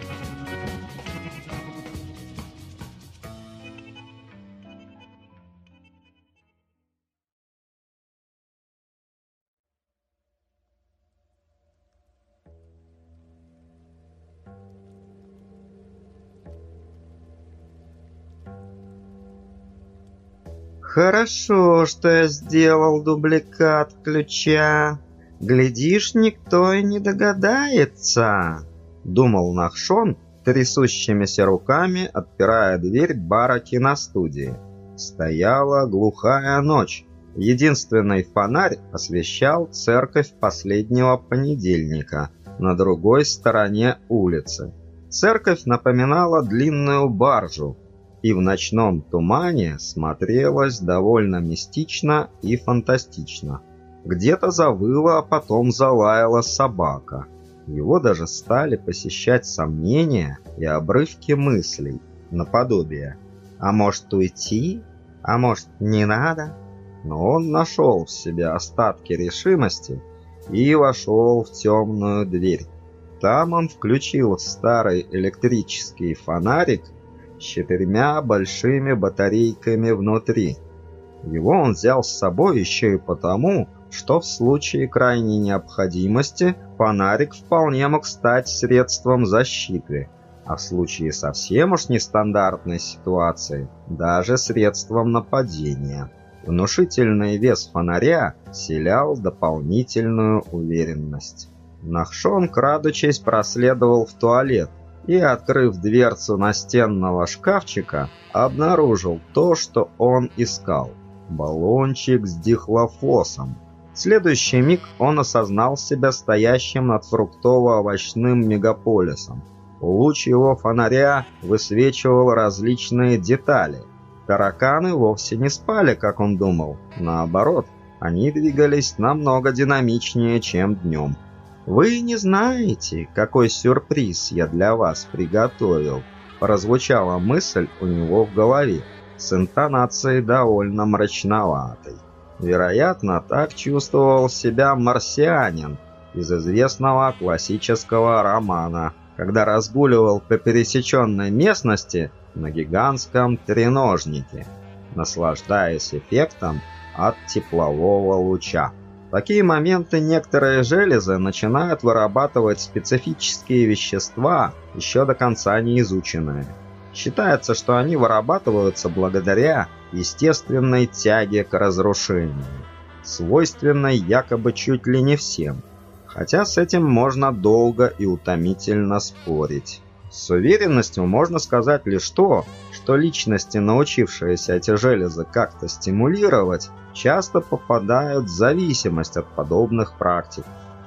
Speaker 1: Хорошо, что я сделал дубликат ключа. Глядишь, никто и не догадается, думал Нахшон, трясущимися руками отпирая дверь бара киностудии. Стояла глухая ночь. Единственный фонарь освещал церковь последнего понедельника на другой стороне улицы. Церковь напоминала длинную баржу, и в ночном тумане смотрелось довольно мистично и фантастично. Где-то завыла, а потом залаяла собака. Его даже стали посещать сомнения и обрывки мыслей, наподобие «А может уйти? А может не надо?» Но он нашел в себе остатки решимости и вошел в темную дверь. Там он включил старый электрический фонарик четырьмя большими батарейками внутри. Его он взял с собой еще и потому, что в случае крайней необходимости фонарик вполне мог стать средством защиты, а в случае совсем уж нестандартной ситуации даже средством нападения. Внушительный вес фонаря вселял дополнительную уверенность. Нахшон, крадучись, проследовал в туалет, и, открыв дверцу настенного шкафчика, обнаружил то, что он искал – баллончик с дихлофосом. В следующий миг он осознал себя стоящим над фруктово-овощным мегаполисом. Луч его фонаря высвечивал различные детали. Тараканы вовсе не спали, как он думал. Наоборот, они двигались намного динамичнее, чем днем. «Вы не знаете, какой сюрприз я для вас приготовил», прозвучала мысль у него в голове. с интонацией довольно мрачноватой. Вероятно, так чувствовал себя марсианин из известного классического романа, когда разгуливал по пересеченной местности на гигантском треножнике, наслаждаясь эффектом от теплового луча. Такие моменты некоторые железы начинают вырабатывать специфические вещества, еще до конца не изученные. Считается, что они вырабатываются благодаря естественной тяге к разрушению, свойственной якобы чуть ли не всем. Хотя с этим можно долго и утомительно спорить. С уверенностью можно сказать лишь то, что личности, научившиеся эти железы как-то стимулировать, часто попадают в зависимость от подобных практик.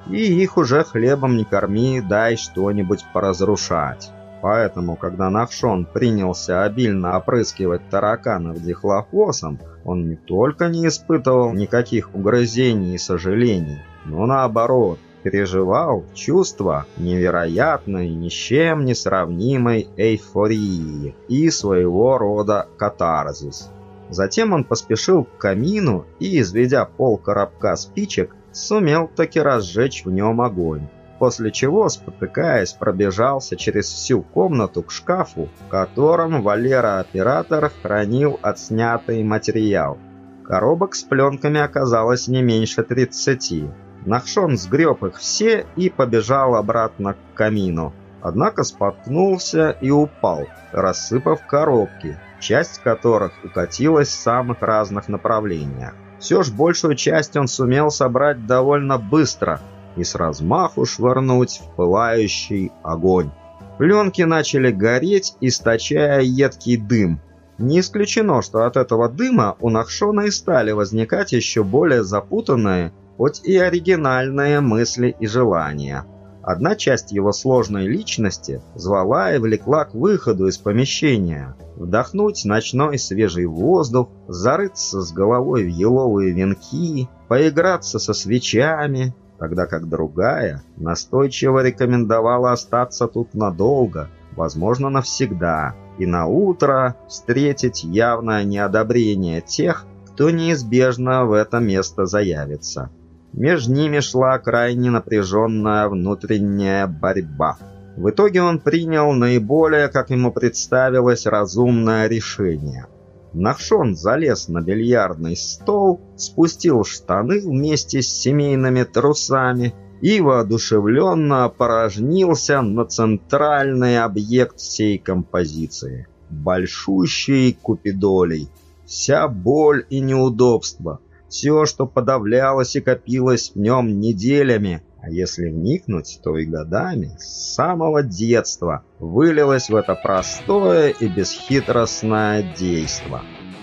Speaker 1: И их уже хлебом не корми, дай что-нибудь поразрушать. Поэтому, когда Нахшон принялся обильно опрыскивать тараканов дихлофосом, он не только не испытывал никаких угрызений и сожалений, но наоборот, переживал чувство невероятной, ни с чем не сравнимой эйфории и своего рода катарзис. Затем он поспешил к камину и, изведя пол коробка спичек, сумел таки разжечь в нем огонь после чего, спотыкаясь, пробежался через всю комнату к шкафу, в котором Валера-оператор хранил отснятый материал. Коробок с пленками оказалось не меньше 30. Нахшон сгреб их все и побежал обратно к камину. Однако споткнулся и упал, рассыпав коробки, часть которых укатилась в самых разных направлениях. Все ж большую часть он сумел собрать довольно быстро – и с размаху швырнуть в пылающий огонь. Пленки начали гореть, источая едкий дым. Не исключено, что от этого дыма у Нахшона и стали возникать еще более запутанные, хоть и оригинальные мысли и желания. Одна часть его сложной личности звала и влекла к выходу из помещения, вдохнуть ночной свежий воздух, зарыться с головой в еловые венки, поиграться со свечами, тогда как другая настойчиво рекомендовала остаться тут надолго, возможно, навсегда, и на утро встретить явное неодобрение тех, кто неизбежно в это место заявится. Между ними шла крайне напряженная внутренняя борьба. В итоге он принял наиболее, как ему представилось, разумное решение – Нахшон залез на бильярдный стол, спустил штаны вместе с семейными трусами и воодушевленно опорожнился на центральный объект всей композиции – большущий купидолей. Вся боль и неудобство, все, что подавлялось и копилось в нем неделями – а если вникнуть, то и годами, с самого детства, вылилось в это простое и бесхитростное действо.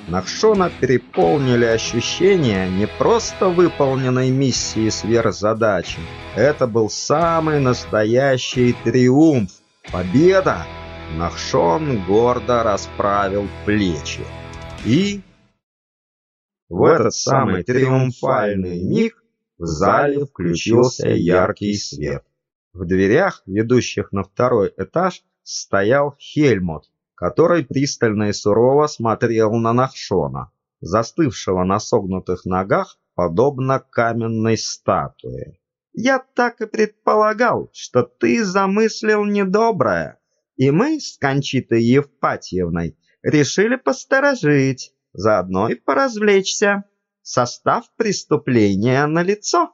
Speaker 1: Нахшона переполнили ощущения не просто выполненной миссии сверхзадачи. Это был самый настоящий триумф. Победа! Нахшон гордо расправил плечи. И... В этот самый триумфальный миг в зале включился яркий свет. В дверях, ведущих на второй этаж, стоял Хельмут, который пристально и сурово смотрел на Нахшона, застывшего на согнутых ногах, подобно каменной статуе. «Я так и предполагал, что ты замыслил недоброе, и мы с Кончитой Евпатьевной решили посторожить, заодно и поразвлечься» состав преступления налицо.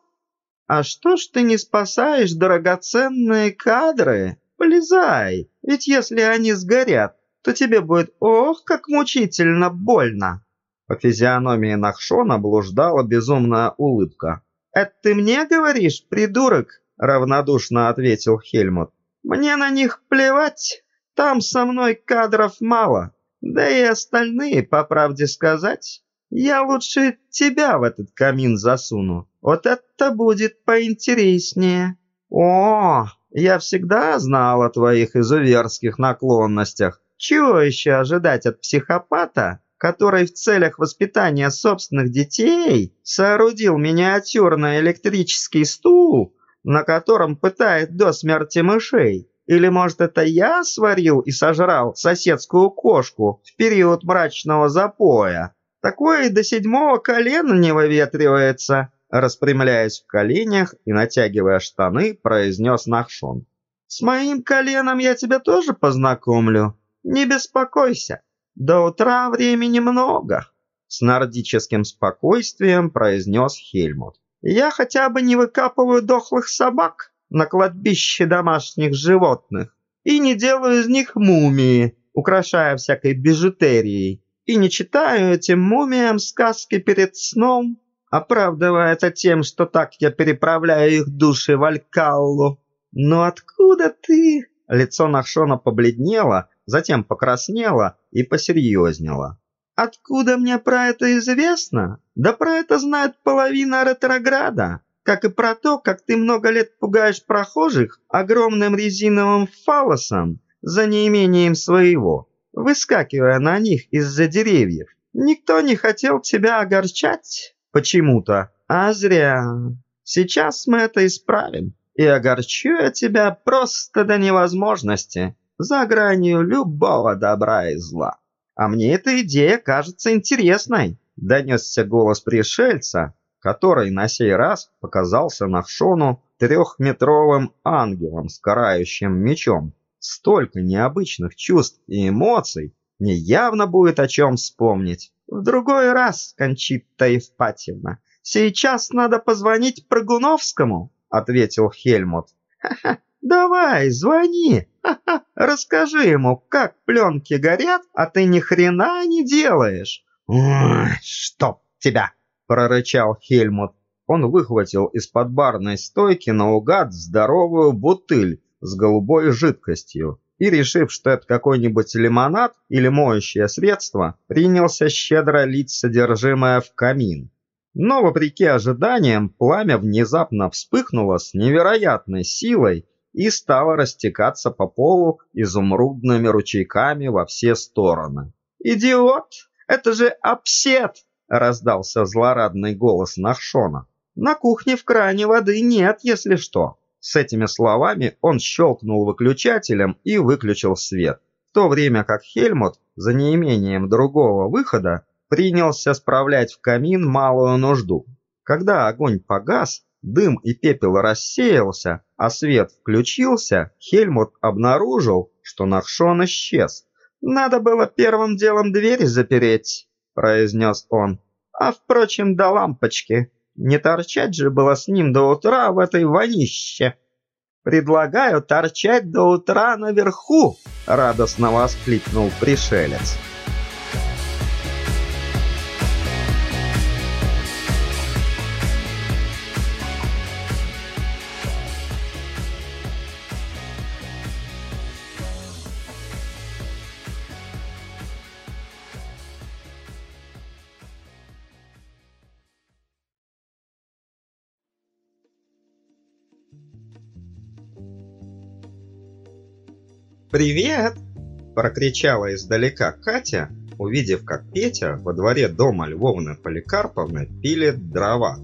Speaker 1: А что ж ты не спасаешь драгоценные кадры? Полезай, ведь если они сгорят, то тебе будет ох, как мучительно больно. По физиономии Нахшона блуждала безумная улыбка. «Это ты мне говоришь, придурок?» — равнодушно ответил Хельмут. «Мне на них плевать. Там со мной кадров мало. Да и остальные, по правде сказать, я лучше тебя в этот камин засуну. Вот это будет поинтереснее. О, я всегда знал о твоих изуверских наклонностях. Чего еще ожидать от психопата, который в целях воспитания собственных детей соорудил миниатюрный электрический стул, на котором пытает до смерти мышей? Или, может, это я сварил и сожрал соседскую кошку в период мрачного запоя? Такое до седьмого колена не выветривается!» Распрямляясь в коленях и натягивая штаны, произнес Нахшон. «С моим коленом я тебя тоже познакомлю. Не беспокойся, до утра времени много!» С нордическим спокойствием произнес Хельмут. «Я хотя бы не выкапываю дохлых собак на кладбище домашних животных и не делаю из них мумии, украшая всякой бижутерией, и не читаю этим мумиям сказки перед сном, оправдывая это тем, что так я переправляю их души в Алькаллу. Но откуда ты?» Лицо Нахшона побледнело, затем покраснело и посерьезнело. «Откуда мне про это известно? Да про это знает половина ретрограда, как и про то, как ты много лет пугаешь прохожих огромным резиновым фалосом за неимением своего, выскакивая на них из-за деревьев. Никто не хотел тебя огорчать почему-то, а зря. Сейчас мы это исправим, и огорчу я тебя просто до невозможности, за гранью любого добра и зла». «А мне эта идея кажется интересной», — донесся голос пришельца, который на сей раз показался Нахшону трехметровым ангелом с карающим мечом. Столько необычных чувств и эмоций, мне явно будет о чем вспомнить. В другой раз, Кончита Евпатьевна, сейчас надо позвонить Прыгуновскому, ответил Хельмут. Ха-ха, давай, звони, Расскажи ему, как пленки горят, а ты ни хрена не делаешь.
Speaker 5: Ой, чтоб тебя, прорычал Хельмут. Он выхватил из-под барной стойки наугад здоровую бутыль с голубой жидкостью и, решив, что это какой-нибудь лимонад или моющее средство, принялся щедро лить содержимое в камин. Но, вопреки ожиданиям, пламя внезапно вспыхнуло с невероятной силой и стала растекаться по полу изумрудными ручейками во все стороны.
Speaker 1: «Идиот! Это же абсент!» — раздался злорадный голос Нахшона. «На кухне в кране воды нет, если что». С этими словами он щелкнул выключателем и выключил свет, в то время как Хельмут, за неимением другого выхода, принялся справлять в камин малую нужду. Когда огонь погас, дым и пепел рассеялся, а свет включился, Хельмут обнаружил, что Нахшон исчез. «Надо было первым делом двери запереть», — произнес он. «А, впрочем, до лампочки. Не торчать же было с ним до утра в этой вонище». «Предлагаю торчать до утра наверху», — радостно воскликнул пришелец. «Привет!» – прокричала издалека Катя, увидев, как Петя во дворе дома Львовны Поликарповны пилит дрова.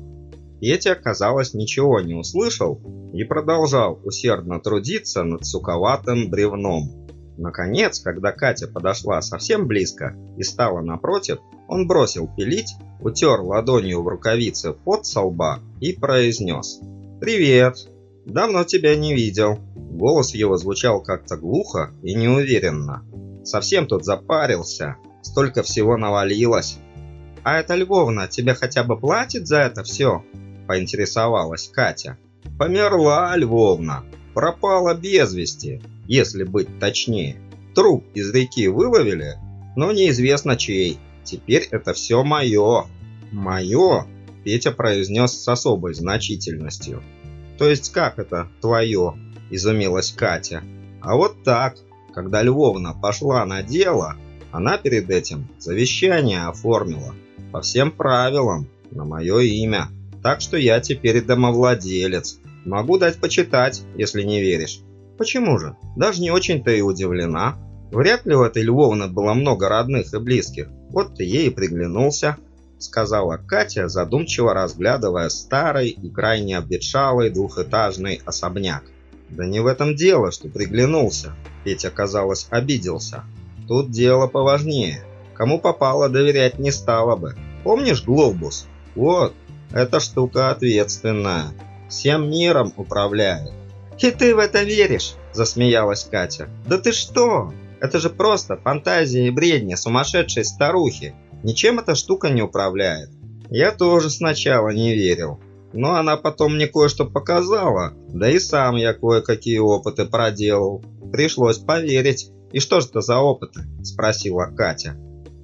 Speaker 1: Петя, казалось, ничего не услышал и продолжал усердно трудиться над суковатым бревном. Наконец, когда Катя подошла совсем близко и стала напротив, он бросил пилить, утер ладонью в рукавице под со лба и произнес «Привет! Давно тебя не видел!» Голос его звучал как-то глухо и неуверенно. Совсем тут запарился, столько всего навалилось. «А эта Львовна тебе хотя бы платит за это все?» – поинтересовалась Катя. «Померла Львовна, пропала без вести, если быть точнее. Труп из реки выловили, но неизвестно чей. Теперь это все мое». «Мое?» – Петя произнес с особой значительностью. «То есть как это твое?» изумилась Катя. А вот так, когда Львовна пошла на дело, она перед этим завещание оформила по всем правилам на мое имя. Так что я теперь домовладелец. Могу дать почитать, если не веришь. Почему же? Даже не очень-то и удивлена. Вряд ли у этой Львовны было много родных и близких. Вот ты ей и приглянулся, сказала Катя, задумчиво разглядывая старый и крайне обветшалый двухэтажный особняк. Да не в этом дело, что приглянулся. Петя, казалось, обиделся. Тут дело поважнее. Кому попало, доверять не стало бы. Помнишь глобус? Вот, эта штука ответственная. Всем миром управляет.
Speaker 5: «И ты в это веришь?» – засмеялась Катя. «Да ты что? Это же просто фантазии и бредни сумасшедшей старухи. Ничем эта штука не управляет».
Speaker 1: Я тоже сначала не верил. Но она потом мне кое-что показала, да и сам я кое-какие опыты проделал. Пришлось поверить. «И что же это за опыты?» – спросила Катя.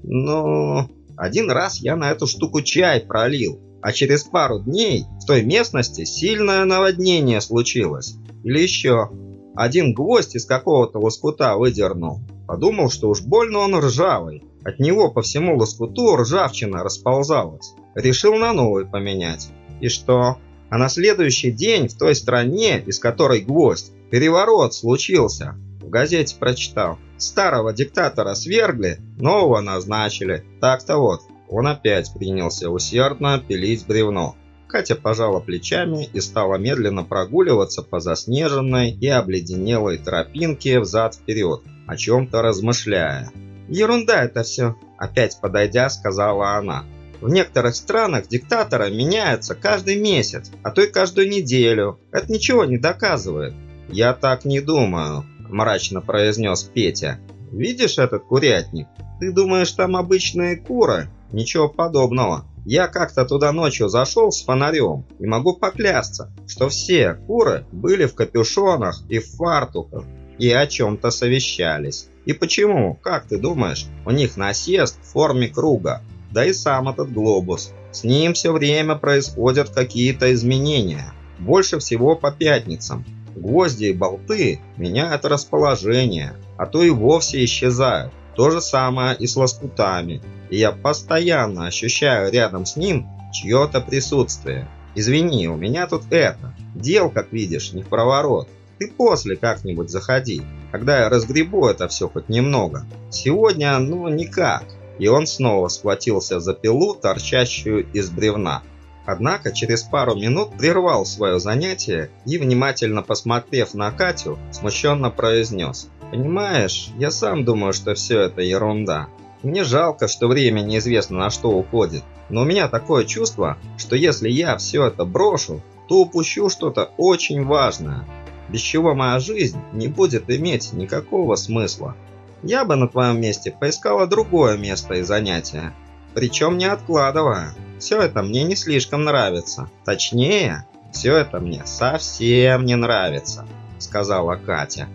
Speaker 1: «Ну, один раз я на эту штуку чай пролил, а через пару дней в той местности сильное наводнение случилось. Или еще. Один гвоздь из какого-то лоскута выдернул. Подумал, что уж больно он ржавый. От него по всему лоскуту ржавчина расползалась. Решил на новый поменять. И что? А на следующий день в той стране, из которой гвоздь, переворот случился. В газете прочитал. Старого диктатора свергли, нового назначили. Так-то вот, он опять принялся усердно пилить бревно. Катя пожала плечами и стала медленно прогуливаться по заснеженной и обледенелой тропинке взад-вперед, о чем-то размышляя.
Speaker 5: «Ерунда это все», – опять подойдя, сказала она. В некоторых странах диктаторы меняются каждый месяц, а то и каждую неделю. Это ничего не доказывает.
Speaker 1: Я так не думаю, мрачно произнес Петя. Видишь этот курятник? Ты думаешь, там обычные куры? Ничего подобного. Я как-то туда ночью зашел с фонарем и могу поклясться, что все куры были в капюшонах и в фартуках и о чем-то совещались. И почему, как ты думаешь, у них насест в форме круга? Да и сам этот глобус. С ним все время происходят какие-то изменения. Больше всего по пятницам. Гвозди и болты меняют расположение, а то и вовсе исчезают. То же самое и с лоскутами. И я постоянно ощущаю рядом с ним чье-то присутствие. Извини, у меня тут это. Дел, как видишь, не в проворот. Ты после как-нибудь заходи, когда я разгребу это все хоть немного. Сегодня, ну, никак. И он снова схватился за пилу, торчащую из бревна. Однако через пару минут прервал свое занятие и, внимательно посмотрев на Катю, смущенно произнес. «Понимаешь, я сам думаю, что все это ерунда. Мне жалко, что время неизвестно на что уходит, но у меня такое чувство, что если я все это брошу, то упущу что-то очень важное, без чего моя жизнь не будет иметь никакого смысла. Я бы на твоем месте поискала другое место и занятие. Причем не откладывая. Все это мне не слишком нравится. Точнее, все это мне совсем не нравится, сказала Катя.